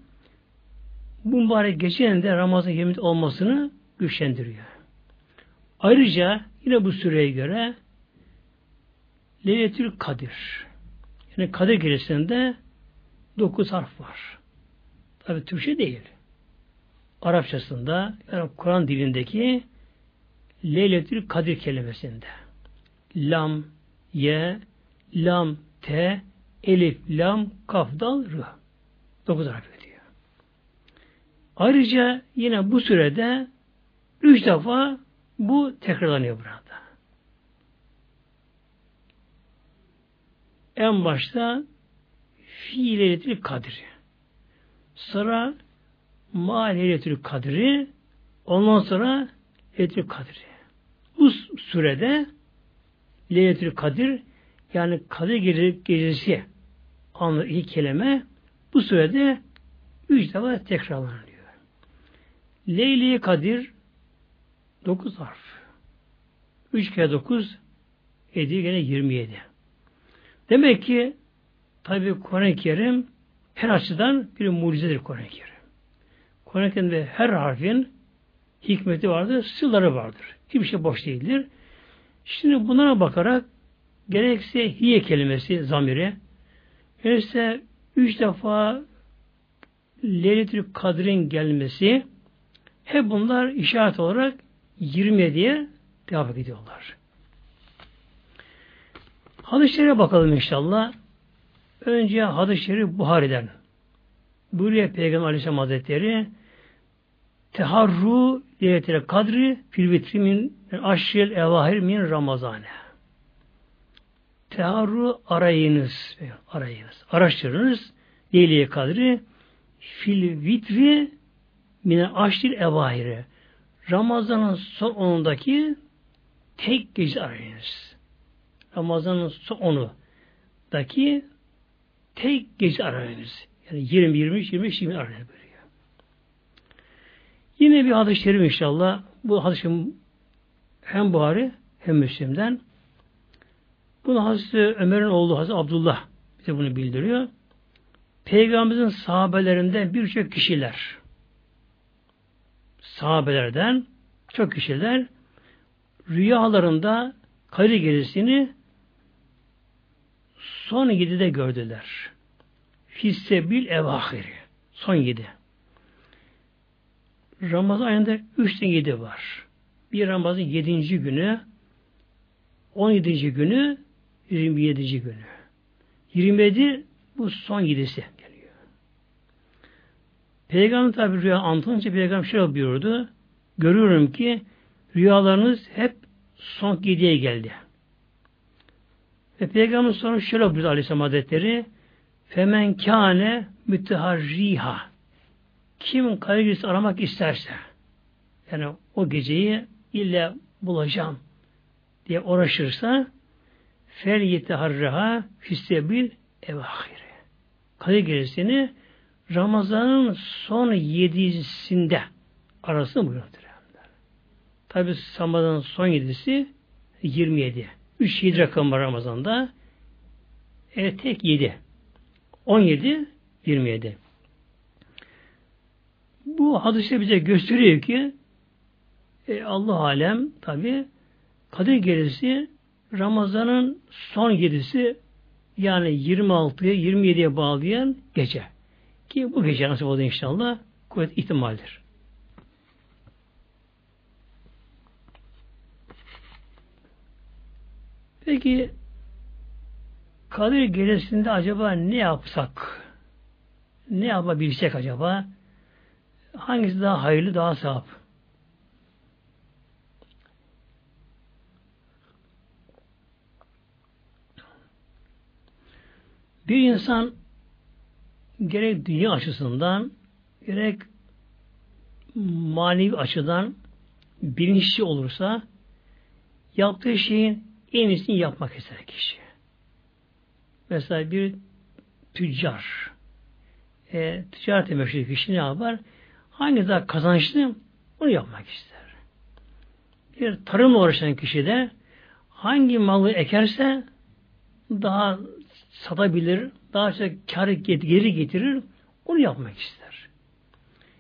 bu mübarek gecenin de Ramazan yemin olmasını güçlendiriyor. Ayrıca yine bu süreye göre Leyletül Kadir yani Kadir gecesinde dokuz harf var. Tabi Türkçe değil. Arapçasında yani Kur'an dilindeki Leyletül Kadir kelimesinde lam, ye, lam, te, elif, lam, kaf, dal, rı. Dokuz harf ediyor. Ayrıca yine bu sürede üç defa bu tekrarlanıyor burada. En başta fiiletül kadri. Sonra ma leyletül kadri ondan sonra leyletül kadri. Bu sürede leyletül kadir yani kadir gecesi anlı ilk kelime bu sürede üç defa tekrarlanıyor. Leyli Kadir dokuz harf. Üç kere dokuz ediyor gene yirmi yedi. Demek ki tabi Kur'an-ı Kerim her açıdan bir mucizedir Kur'an-ı Kerim. Kur'an-ı Kerim'de her harfin hikmeti vardır, sırları vardır. Hiçbir şey boş değildir. Şimdi bunlara bakarak gerekse hiye kelimesi zamiri gerekse üç defa Leyletül Kadir'in gelmesi hep bunlar işaret olarak 20 diye devam ediyorlar. Hadis-i bakalım inşallah. Önce hadis-i şerif Buhari'den. Buyuruyor Peygamber Aleyhisselam Hazretleri Teharru leyletil kadri fil vitri min aşril evahir min ramazane. Teharru arayınız. Arayınız. Araştırınız. Leyle kadri fil vitri min aşril evahiri. Ramazanın son onundaki tek gece arayınız. Ramazanın son onundaki tek gece arayınız. Yani 20, 23, 25, 20 arayınız böyle. Yine bir hadis-i şerif inşallah. Bu hadis hem Buhari hem Müslim'den. Bunu Hazreti Ömer'in oğlu Hazreti Abdullah bize bunu bildiriyor. Peygamberimizin sahabelerinden birçok kişiler sahabelerden çok kişiler rüyalarında Kadir gerisini son yedide gördüler. Fissebil evahiri. Son yedi. Ramazan ayında üç tane yedi var. Bir Ramazan yedinci günü, on yedinci günü, yirmi yedinci günü. Yirmi yedi bu son yedisi geliyor. Peygamber tabi rüya anlatınca Peygamber şöyle buyurdu. görüyorum ki rüyalarınız hep son geceye geldi. Ve Peygamber sonra şöyle buyurdu Aleyhisselam Hazretleri Femen kâne müteharriha kim kaygısı aramak isterse yani o geceyi illa bulacağım diye uğraşırsa fel yeteharraha fissebil evahire. Kadir gecesini Ramazan'ın son yedisinde arasında buyuruyor. Tabi Ramazan'ın son yedisi 27. 3 7 rakam var Ramazan'da. E, tek 7. 17, 27. Bu hadise bize gösteriyor ki e, Allah alem tabi Kadir Gecesi Ramazan'ın son yedisi yani 26'ya 27'ye bağlayan gece. Ki bu gece nasip oldu inşallah kuvvet ihtimaldir. Peki Kadir Gecesi'nde acaba ne yapsak? Ne yapabilsek acaba? Hangisi daha hayırlı, daha sevap? Bir insan gerek dünya açısından gerek manevi açıdan bilinçli olursa yaptığı şeyin en iyisini yapmak ister kişi. Mesela bir tüccar e, ticarete meşhur kişi ne yapar? Hangi daha kazançlı onu yapmak ister. Bir tarımla uğraşan kişi de hangi malı ekerse daha satabilir, daha çok kar geri getirir, onu yapmak ister.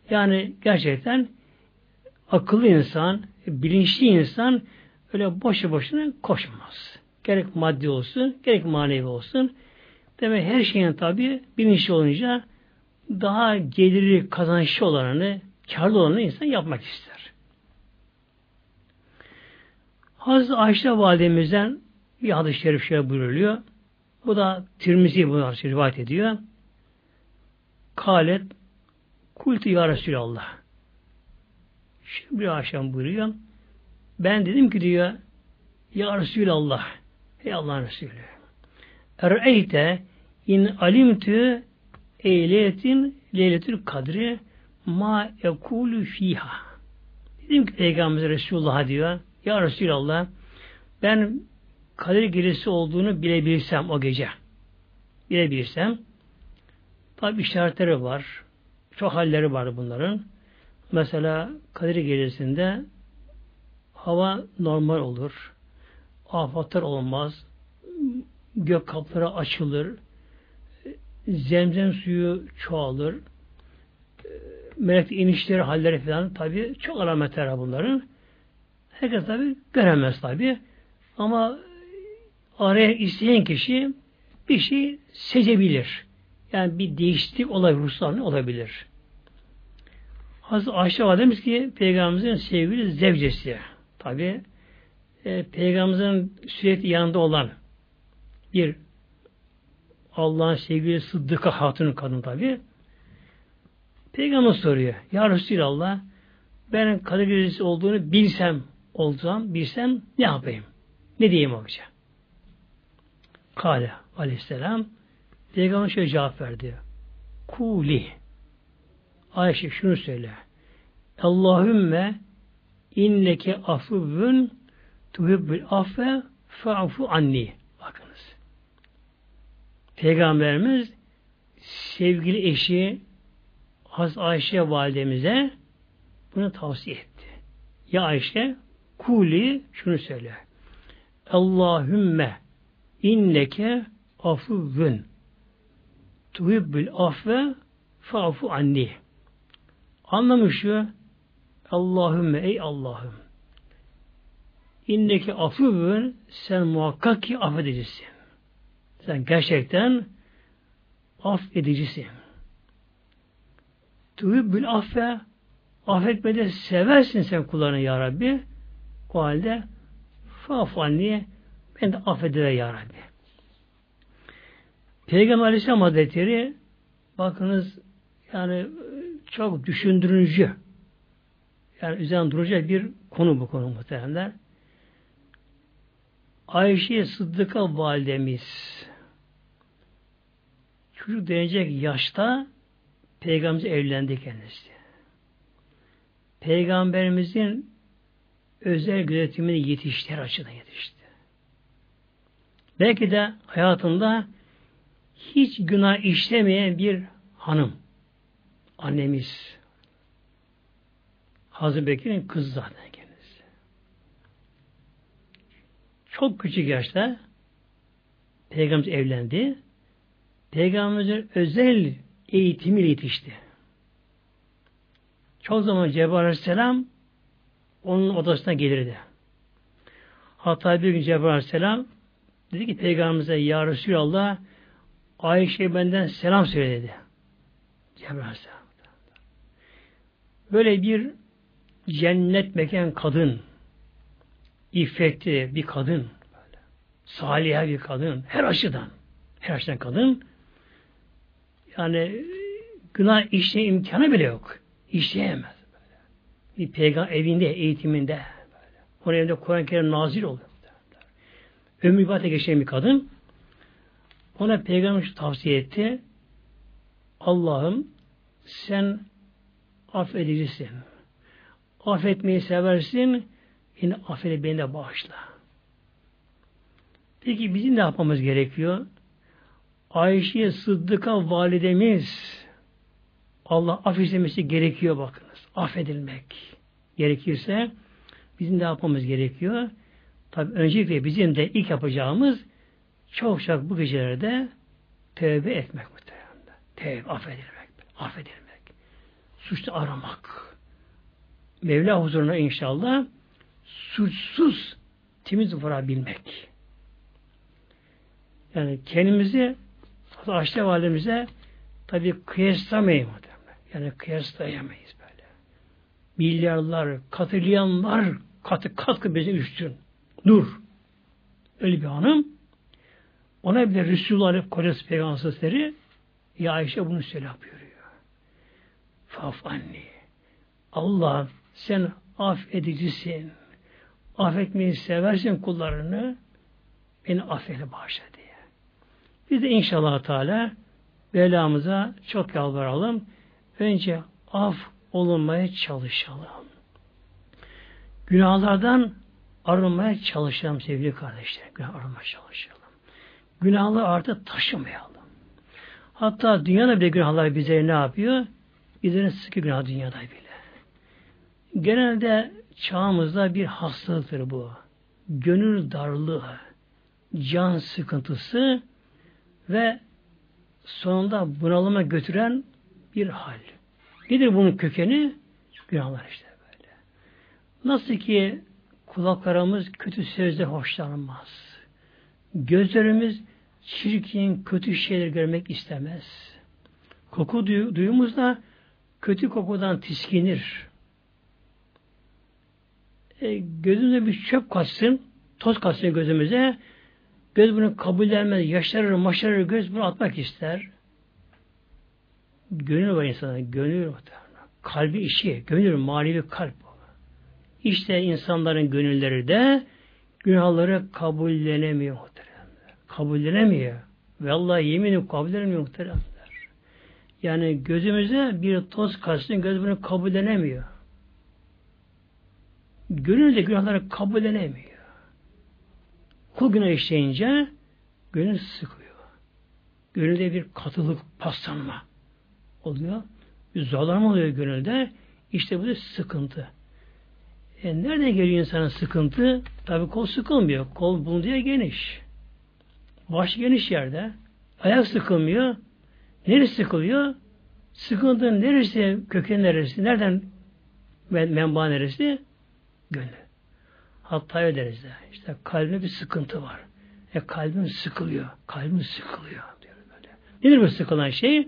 Yani gerçekten akıllı insan, bilinçli insan öyle boşu boşuna koşmaz. Gerek maddi olsun, gerek manevi olsun. Demek her şeyin tabi bilinçli olunca daha geliri kazançlı olanını, karlı olanı insan yapmak ister. Hazreti Ayşe validemizden bir hadis-i şerif şöyle buyuruluyor. Bu da Tirmizi bunu rivayet ediyor. Kalet kultu ya Resulallah. Şimdi akşam buyuruyor. Ben dedim ki diyor Ya Resulallah Ey Allah'ın Resulü Er'eyte in alimtü eyletin leyletül kadri ma ekulü fiha. Dedim ki Peygamber Resulullah diyor Ya Resulallah ben Kadir gecesi olduğunu bilebilsem o gece bilebilsem tabi işaretleri var çok halleri var bunların mesela Kadir gecesinde hava normal olur afatlar olmaz gök kapları açılır zemzem suyu çoğalır melek inişleri halleri falan tabi çok alametler bunların herkes tabi göremez tabi ama araya isteyen kişi bir şey seçebilir. Yani bir değişiklik olabilir, ruhsal olabilir. Hazreti Ayşe Validemiz ki Peygamberimizin sevgili zevcesi. Tabi e, Peygamberimizin sürekli yanında olan bir Allah'ın sevgili Sıddık'a hatunu kadın tabi. Peygamber soruyor. Ya Resulallah ben Kadir Gecesi olduğunu bilsem olacağım, bilsem ne yapayım? Ne diyeyim hocam? Kale aleyhisselam Peygamber şöyle cevap verdi. Kuli Ayşe şunu söyle. Allahümme inneke afuvun tuhibbül affe fa'fu anni. Peygamberimiz sevgili eşi Haz Ayşe validemize bunu tavsiye etti. Ya Ayşe kuli şunu söyle. Allahümme inneke afuvun tuhibbül afve fa'fu anni. Anlamı şu Allahümme ey Allah'ım inneke afuvun sen muhakkak ki affedicisin. Sen gerçekten affedicisin. Tuhibbül affe affetmede seversin sen kullarını ya Rabbi. O halde anniye ben de affedile ya Rabbi. Peygamber Aleyhisselam Hazretleri bakınız yani çok düşündürücü Yani üzerine duracak bir konu bu konu muhteremler. Ayşe Sıddık'a validemiz çocuk denecek yaşta Peygamberimiz evlendi kendisi. Peygamberimizin özel gözetimine yetişti, her açıdan yetişti. Belki de hayatında hiç günah işlemeyen bir hanım, annemiz, Hazreti Bekir'in kızı zaten kendisi. Çok küçük yaşta Peygamberimiz evlendi. Peygamberimizin özel eğitimiyle yetişti. Çok zaman Cebrail Aleyhisselam onun odasına gelirdi. Hatta bir gün Cebrail Aleyhisselam dedi ki Peygamberimize Ya Resulallah Ayşe benden selam söyledi. Cebrail Aleyhisselam. Böyle bir cennet mekan kadın, iffetli bir kadın, saliha bir kadın, her açıdan, her açıdan kadın, yani günah işleme imkanı bile yok. İşleyemez. Böyle. Bir peygamber evinde, eğitiminde, böyle. onun evinde Kur'an-ı Kerim nazil oluyor. Ömrü ibadete geçen bir kadın, ona peygamber tavsiye etti. Allah'ım sen affedicisin. Affetmeyi seversin. Yine affede beni de bağışla. Peki bizim ne yapmamız gerekiyor? Ayşe Sıddık'a validemiz Allah affetmesi gerekiyor bakınız. Affedilmek gerekirse bizim ne yapmamız gerekiyor? Tabi öncelikle bizim de ilk yapacağımız çok çok bu gecelerde tövbe etmek muhtemelen. Tövbe affedilmek. Affedilmek. Suçlu aramak. Mevla huzuruna inşallah suçsuz temiz varabilmek. Yani kendimizi Ayşe validemize tabi kıyaslamayız. Yani kıyaslayamayız böyle. Milyarlar, katılyanlar katı katkı bize üstün. Nur. Öyle bir hanım. Ona bir de Resulullah Kocası Peygamber ya Ayşe bunu söyle yapıyor. Faf anne. Allah sen affedicisin. Affetmeyi seversin kullarını. Beni affeyle bağışla. Biz de inşallah Teala belamıza çok yalvaralım. Önce af olunmaya çalışalım. Günahlardan arınmaya çalışalım sevgili kardeşler. Günah arınmaya çalışalım. Günahları artık taşımayalım. Hatta dünyada bile günahlar bize ne yapıyor? Bizlerin sıkı günah dünyada bile. Genelde çağımızda bir hastalıktır bu. Gönül darlığı, can sıkıntısı ve sonunda bunalıma götüren bir hal. Nedir bunun kökeni? Günahlar işte böyle. Nasıl ki kulaklarımız kötü sözle hoşlanmaz. Gözlerimiz çirkin, kötü şeyler görmek istemez. Koku duyumuz da kötü kokudan tiskinir e, gözümüze bir çöp kaçsın, toz kaçsın gözümüze, göz bunu kabullenmez, yaşarır, maşarır, göz bunu atmak ister. Gönül var insana, gönül var. Kalbi işi, gönül, manevi kalp. İşte insanların gönülleri de günahları kabullenemiyor muhteremler. Kabullenemiyor. Ve Allah yemini kabullenemiyor muhteremler. Yani gözümüze bir toz kaçsın, göz bunu kabullenemiyor. Gönül de günahları kabullenemiyor. Kul günah işleyince gönül sıkıyor. Gönülde bir katılık, paslanma oluyor. Bir zorlama oluyor gönülde. İşte bu da sıkıntı. E nereden geliyor insanın sıkıntı? Tabi kol sıkılmıyor. Kol bulunduğu geniş. Baş geniş yerde. Ayak sıkılmıyor. Neresi sıkılıyor? Sıkıntının neresi, köken neresi, nereden menba neresi? Gönül. Hatta öderiz de. İşte kalbime bir sıkıntı var. E kalbim sıkılıyor. Kalbim sıkılıyor. Diyor böyle. Nedir bu sıkılan şey?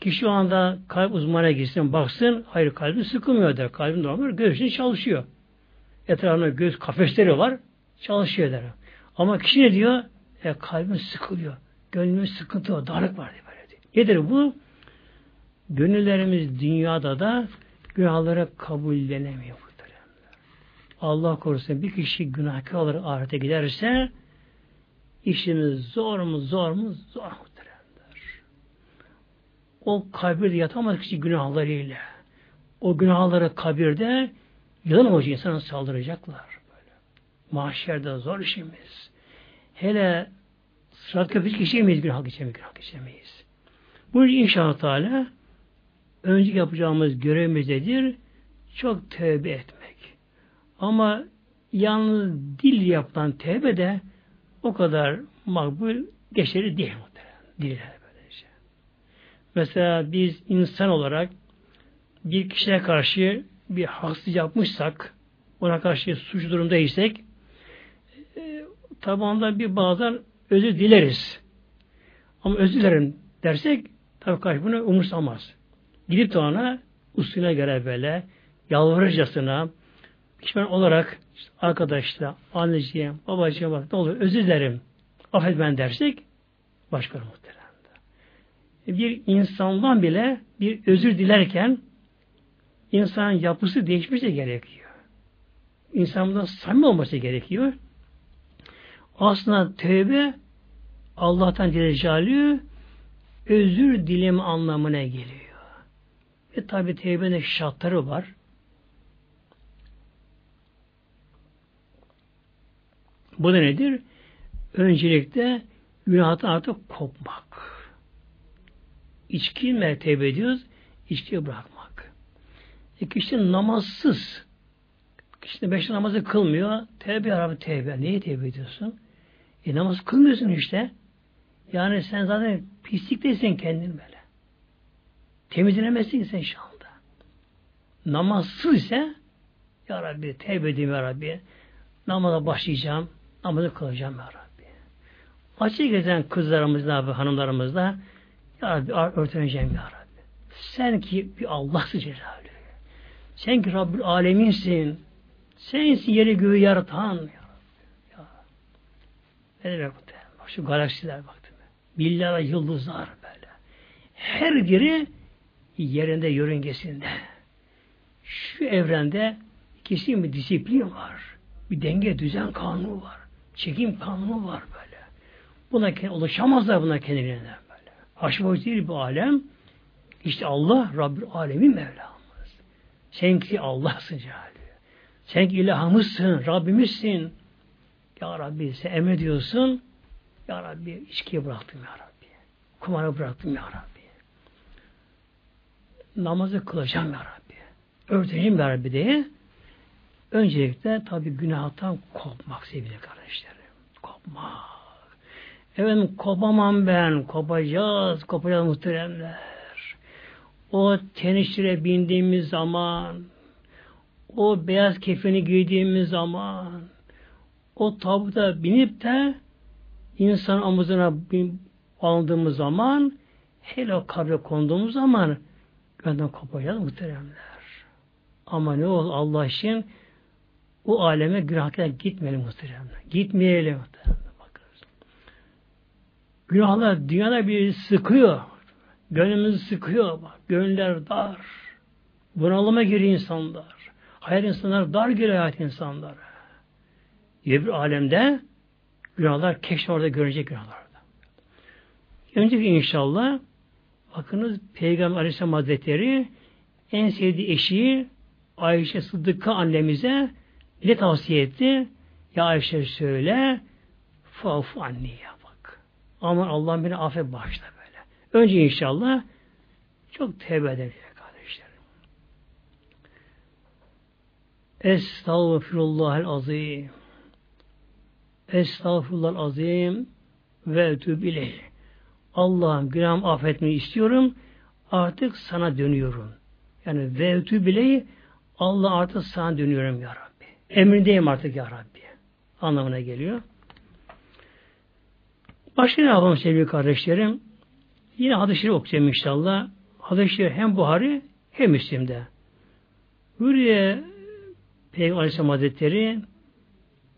Ki şu anda kalp uzmana gitsin, baksın, hayır kalbim sıkılmıyor der. Kalbim normal, göğsün çalışıyor. Etrafında göz kafesleri var, çalışıyor der. Ama kişi ne diyor? E, kalbim sıkılıyor. Gönlümün sıkıntı var, darlık var diye böyle diyor. Nedir bu? Gönüllerimiz dünyada da günahları kabullenemiyor. Allah korusun bir kişi günahkar olarak ahirete giderse işimiz zor mu zor mu zor muhteremler. O kabirde yatamaz kişi günahlarıyla. O günahları kabirde yılan hoca insana saldıracaklar. Böyle. Mahşerde zor işimiz. Hele sırat köprüsü geçemeyiz, günah geçemeyiz, günah geçemeyiz. Bu inşallah Teala önce yapacağımız görevimizdedir. Çok tövbe etmek. Ama yalnız dil yapılan tevbe de o kadar makbul geçerli değil muhtemelen. Böylece. Şey. Mesela biz insan olarak bir kişiye karşı bir haksız yapmışsak, ona karşı suç durumdaysak, e, tabanda bir bazen özür dileriz. Ama özür dilerim dersek tabi karşı bunu umursamaz. Gidip de ona usulüne göre böyle yalvarırcasına pişman olarak işte arkadaşla, anneciğim, babacığım bak ne olur özür dilerim. Affet ben dersek başka muhteremde. Bir insandan bile bir özür dilerken insanın yapısı değişmesi gerekiyor. İnsanın samimi olması gerekiyor. Aslında tövbe Allah'tan Celle özür dileme anlamına geliyor. Ve tabi tevbenin şartları var. Bu da nedir? Öncelikle günahtan artık kopmak. İçki mertebe ediyoruz, içkiyi bırakmak. E kişi namazsız, kişi beş namazı kılmıyor, tevbe yarabı tevbe. Neye tevbe ediyorsun? E namaz kılmıyorsun işte. Yani sen zaten pisliktesin kendin böyle. Temizlenemezsin sen şu anda. Namazsız ise Ya Rabbi tevbe edeyim Ya Rabbi. Namaza başlayacağım. Namazı kılacağım Ya Rabbi. Açık gezen kızlarımızla ve hanımlarımızla Ya Rabbi örtüneceğim Ya Rabbi. Sen ki bir Allah'sın Celaluhu. Sen ki Rabbül Aleminsin. Sensin yeri göğü yaratan Ya Rabbi. Ya. Ne demek bu? Bak şu galaksiler baktım. Milyara yıldızlar böyle. Her biri yerinde yörüngesinde. Şu evrende kesin bir disiplin var. Bir denge, düzen kanunu var. Çekim kanunu var böyle. Buna ulaşamazlar buna kendilerinden böyle. Haşboş değil bu alem. İşte Allah Rabbül Alemin Mevlamız. Sen ki Allah'sın Cihali. Sen ki ilahımızsın, Rabbimizsin. Ya Rabbi sen emrediyorsun. Ya Rabbi içkiyi bıraktım Ya Rabbi. Kumarı bıraktım Ya Rabbi. Namazı kılacağım Ya Rabbi. Örteceğim Ya Rabbi diye öncelikle tabi günahtan kopmak sevgili kardeşlerim. Kopmak. Efendim kopamam ben. Kopacağız. Kopacağız muhteremler. O tenişlere bindiğimiz zaman o beyaz kefeni giydiğimiz zaman o tabuta binip de insan omuzuna aldığımız zaman hele o kabre konduğumuz zaman gönlden kopacağız muhteremler. Ama ne ol Allah için o aleme günahkar gitmeyelim muhteremler. Gitmeyelim muhteremler. Günahlar dünyada bir sıkıyor. Gönlümüzü sıkıyor. Bak. Gönüller dar. Bunalıma giriyor insanlar. Hayır insanlar dar geliyor hayat insanlar. Bir alemde günahlar keşke orada görecek günahlarda. Önceki inşallah bakınız Peygamber Aleyhisselam Hazretleri en sevdiği eşi Ayşe Sıddık'a annemize ne tavsiye etti? Ya Ayşe söyle fafu anneye bak. Aman Allah beni affet bağışla böyle. Önce inşallah çok tevbe edelim kardeşlerim. Estağfirullahel azim. Estağfurullah azim ve etûb ileyh. Allah'ım günahımı affetmeyi istiyorum. Artık sana dönüyorum. Yani ve etûb ileyh Allah artık sana dönüyorum ya Rabbi. Emrindeyim artık ya Rabbi. Anlamına geliyor. Başka ne yapalım sevgili kardeşlerim? Yine hadisleri okuyacağım inşallah. Hadisleri hem Buhari hem Müslim'de. Hürriye Peygamber Aleyhisselam Hazretleri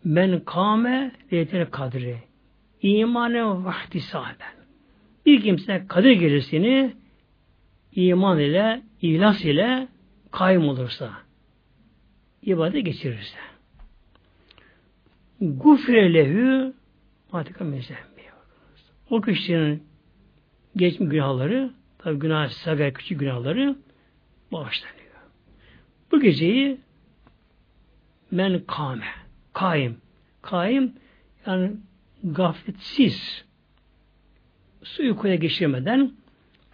men kame leyletel kadri imanen vahdisaben bir kimse Kadir gecesini iman ile, ihlas ile kaym olursa, ibadet geçirirse. Gufre lehü matika. O kişinin geçmiş günahları, tabi günah sagar küçük günahları bağışlanıyor. Bu geceyi men kame, kaim, kaim yani gafletsiz su uykuya geçirmeden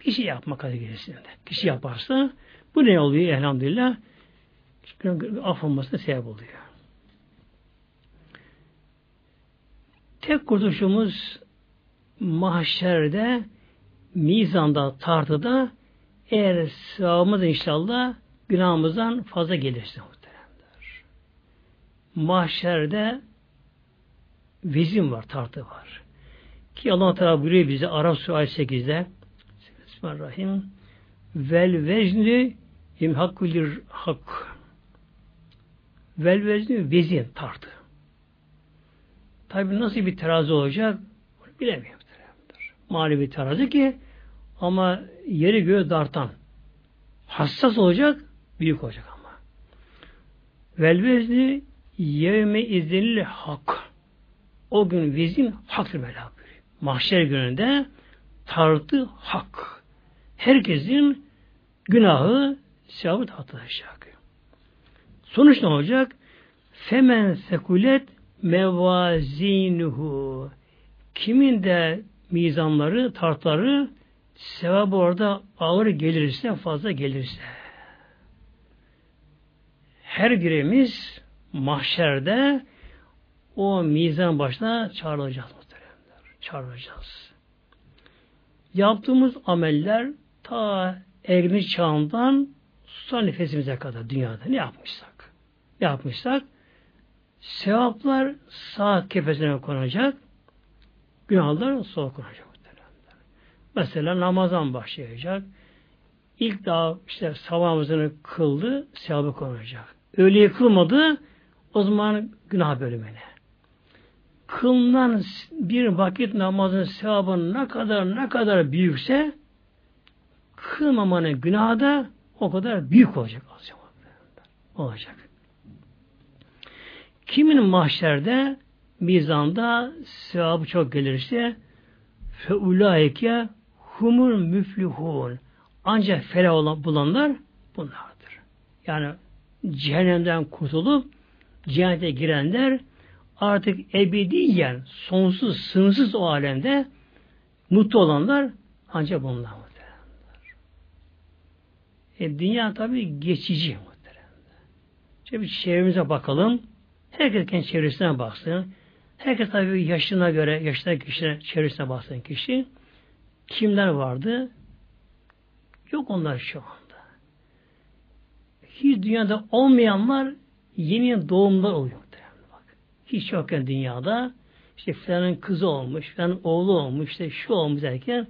kişi yapmak hadi gerisinde. Kişi yaparsa bu ne oluyor elhamdülillah? Af olmasına sebep oluyor. Tek kurtuluşumuz mahşerde mizanda, tartıda eğer sığamız inşallah günahımızdan fazla gelirse muhteremler. Mahşerde vezin var, tartı var. Ki Allah Teala buyuruyor bize Arap Suresi 8'de Bismillahirrahmanirrahim vel vezni imhakkulir hak vel vezni vezin tartı. Tabi nasıl bir terazi olacak bilemiyorum. Manevi terazi ki ama yeri göğe dartan hassas olacak büyük olacak ama. Vel vezni yevme izinli hak o gün vezin haktır Mevla. Mahşer gününde tartı hak. Herkesin günahı sevabı tartılacak. Sonuç ne olacak? Femen sekulet mevazinuhu. Kimin de mizanları, tartları sevabı orada ağır gelirse, fazla gelirse. Her birimiz mahşerde o mizan başına çağrılacağız muhteremler. Çağrılacağız. Yaptığımız ameller ta ergenlik çağından son nefesimize kadar dünyada ne yapmışsak? Ne yapmışsak? Sevaplar sağ kefesine konacak, günahlar sol konacak. Mesela namazdan başlayacak. İlk daha işte sabahımızını kıldı, sevabı konacak. Öyle yıkılmadı, o zaman günah bölümüne kılınan bir vakit namazın sevabı ne kadar ne kadar büyükse kılmamanın günahı da o kadar büyük olacak. Olacak. Kimin mahşerde mizanda sevabı çok gelirse feulaike humur müflihun ancak felah olan bulanlar bunlardır. Yani cehennemden kurtulup cennete girenler artık ebediyen, sonsuz, sınırsız o alemde mutlu olanlar ancak bunlar muhteremler. E, dünya tabi geçici muhteremler. Bir çevremize bakalım. Herkes kendi çevresine baksın. Herkes tabi yaşına göre, yaşına kişi çevresine baksın kişi. Kimler vardı? Yok onlar şu anda. Hiç dünyada olmayanlar yeni doğumlar oluyor hiç yokken dünyada işte filanın kızı olmuş, filanın oğlu olmuş, işte şu olmuş derken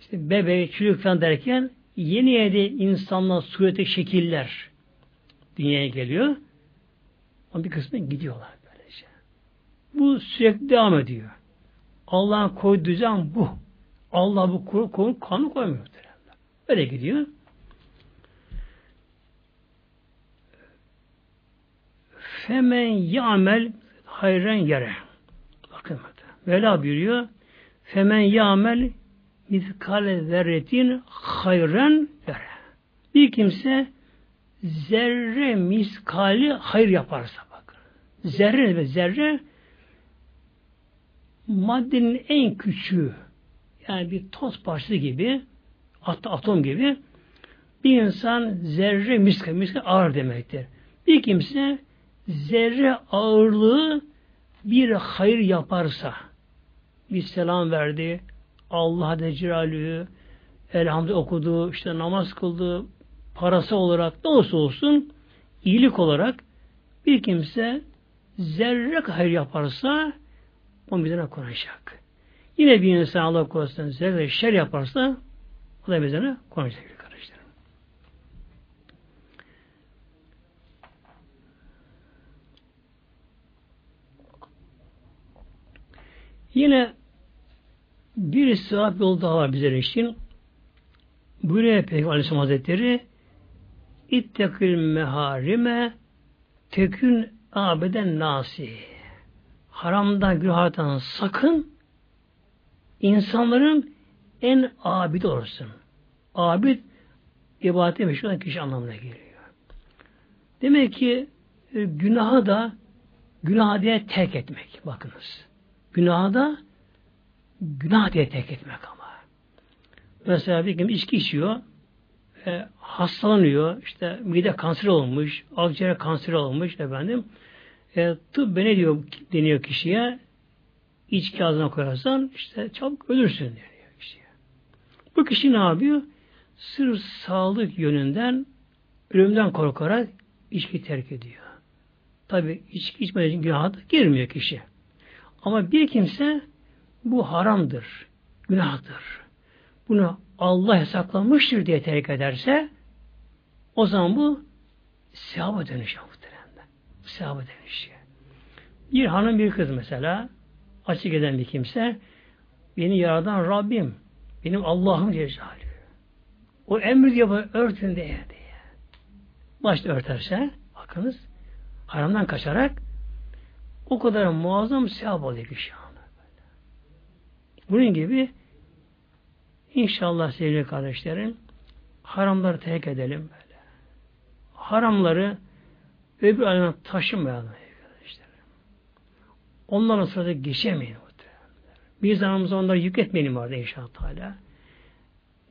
işte bebe, çocuk falan derken yeni yeni insanlar, sureti şekiller dünyaya geliyor. Ama bir kısmı gidiyorlar böylece. Bu sürekli devam ediyor. Allah'ın koyduğu düzen bu. Allah bu konu, konu kanun koymuyor. Öyle gidiyor. Femen yamel hayren yere. Bakın Vela buyuruyor. Femen yamel miskale zerretin hayren yere. Bir kimse zerre miskali hayır yaparsa. Zerre ve zerre maddenin en küçüğü yani bir toz parçası gibi at atom gibi bir insan zerre miskal, miskal ağır demektir. Bir kimse zerre ağırlığı bir hayır yaparsa bir selam verdi Allah Decralü elhamdü okudu, işte namaz kıldı, parası olarak ne olursa olsun iyilik olarak bir kimse zerre hayır yaparsa o mizana konacak. Yine bir insan Allah korusun zerre şer yaparsa o da mizana konacak. Yine bir sevap yolu daha var bizler için. Buyuruyor Peygamber Aleyhisselam Hazretleri İttekil meharime tekün abeden nasi. Haramdan, günahdan sakın insanların en abid olursun. Abid ibadete meşgul olan kişi anlamına geliyor. Demek ki e, günahı da günah diye terk etmek. Bakınız. Günahı da günah diye terk etmek ama. Mesela bir kim içki içiyor, e, hastalanıyor, işte mide kanser olmuş, akciğer kanser olmuş efendim. E, tıp ne diyor deniyor kişiye? İçki ağzına koyarsan işte çabuk ölürsün deniyor kişiye. Bu kişi ne yapıyor? Sırf sağlık yönünden ölümden korkarak içki terk ediyor. Tabi içki içmediği için günaha girmiyor kişi. Ama bir kimse bu haramdır, günahtır. Bunu Allah hesaplamıştır diye terk ederse o zaman bu sevaba dönüşüyor Sevaba dönüşüyor. Bir hanım bir kız mesela açık eden bir kimse beni yaradan Rabbim benim Allah'ım diye çağırıyor. O emir diyor örtün diye diye. Başta örterse bakınız haramdan kaçarak o kadar muazzam sevap oluyor kişi Bunun gibi inşallah sevgili kardeşlerim haramları terk edelim böyle. Haramları öbür aleme taşımayalım. Onların sırada geçemeyin. Bir zamanımızda onları yük etmeyelim orada inşallah Teala.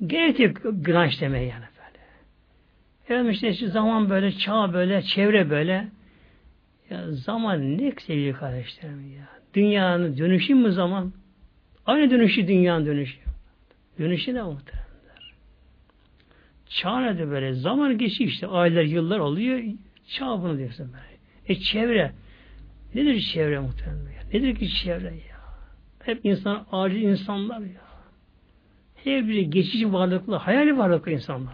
Gerek günah işlemeye yani böyle. Efendim işte, işte zaman böyle, çağ böyle, çevre böyle. Ya zaman ne sevgili kardeşlerim ya. Dünyanın dönüşü mü zaman? Aynı dönüşü dünyanın dönüşü. Dönüşü ne muhteremler? Çağ nedir böyle? Zaman geçiyor işte. Aylar, yıllar oluyor. Çağ bunu diyorsun böyle. E çevre. Nedir çevre muhteremler? Nedir ki çevre ya? Hep insan, acil insanlar ya. Her biri geçici varlıklı, hayali varlıklı insanlar.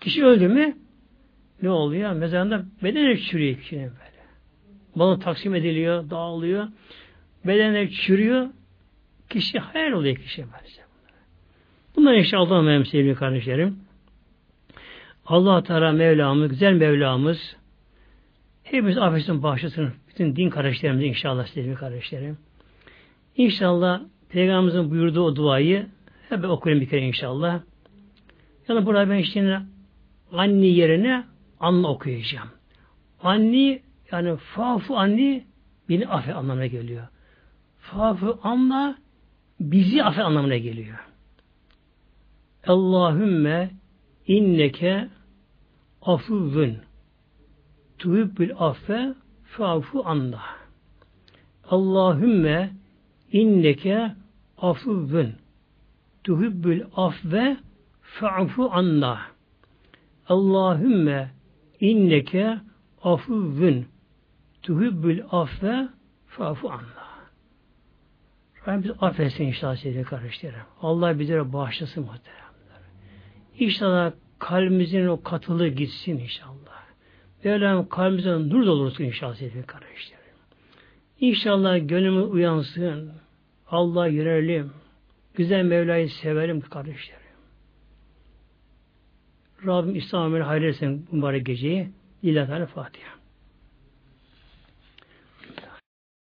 Kişi öldü mü ne oluyor? Mezarında bedeni çürüyor kişinin böyle. Malı taksim ediliyor, dağılıyor. Bedenler çürüyor. Kişi hayal oluyor kişi böylece. Bunlar inşallah benim sevgili kardeşlerim. Allah Teala Mevlamız, güzel Mevlamız hepimiz affetsin, bağışlasın. Bütün din kardeşlerimiz inşallah sevgili kardeşlerim. İnşallah Peygamberimizin buyurduğu o duayı hep okuyayım bir kere inşallah. Yani burada ben şimdi anni yerine anla okuyacağım. Anni yani fafu anni beni affet anlamına geliyor. Fafu anla bizi affet anlamına geliyor. Allahümme inneke afuvun tuhibbül affe fafu anla. Allahümme inneke afuvun tuhibbül afve fa'fu anna. Allahümme inneke afuvun tuhibbül afve fa'fu anna. Rabbim bizi affetsin inşallah sevgili kardeşlerim. Allah bizlere bağışlasın muhteremler. İnşallah kalbimizin o katılığı gitsin inşallah. Mevlam kalbimizden nur dolursun inşallah sevgili kardeşlerim. İnşallah gönlümü uyansın. Allah yönelim. Güzel Mevla'yı severim kardeşlerim. Rabbim İslam'ın hayırlı etsin mübarek geceyi. İlahi Fatiha.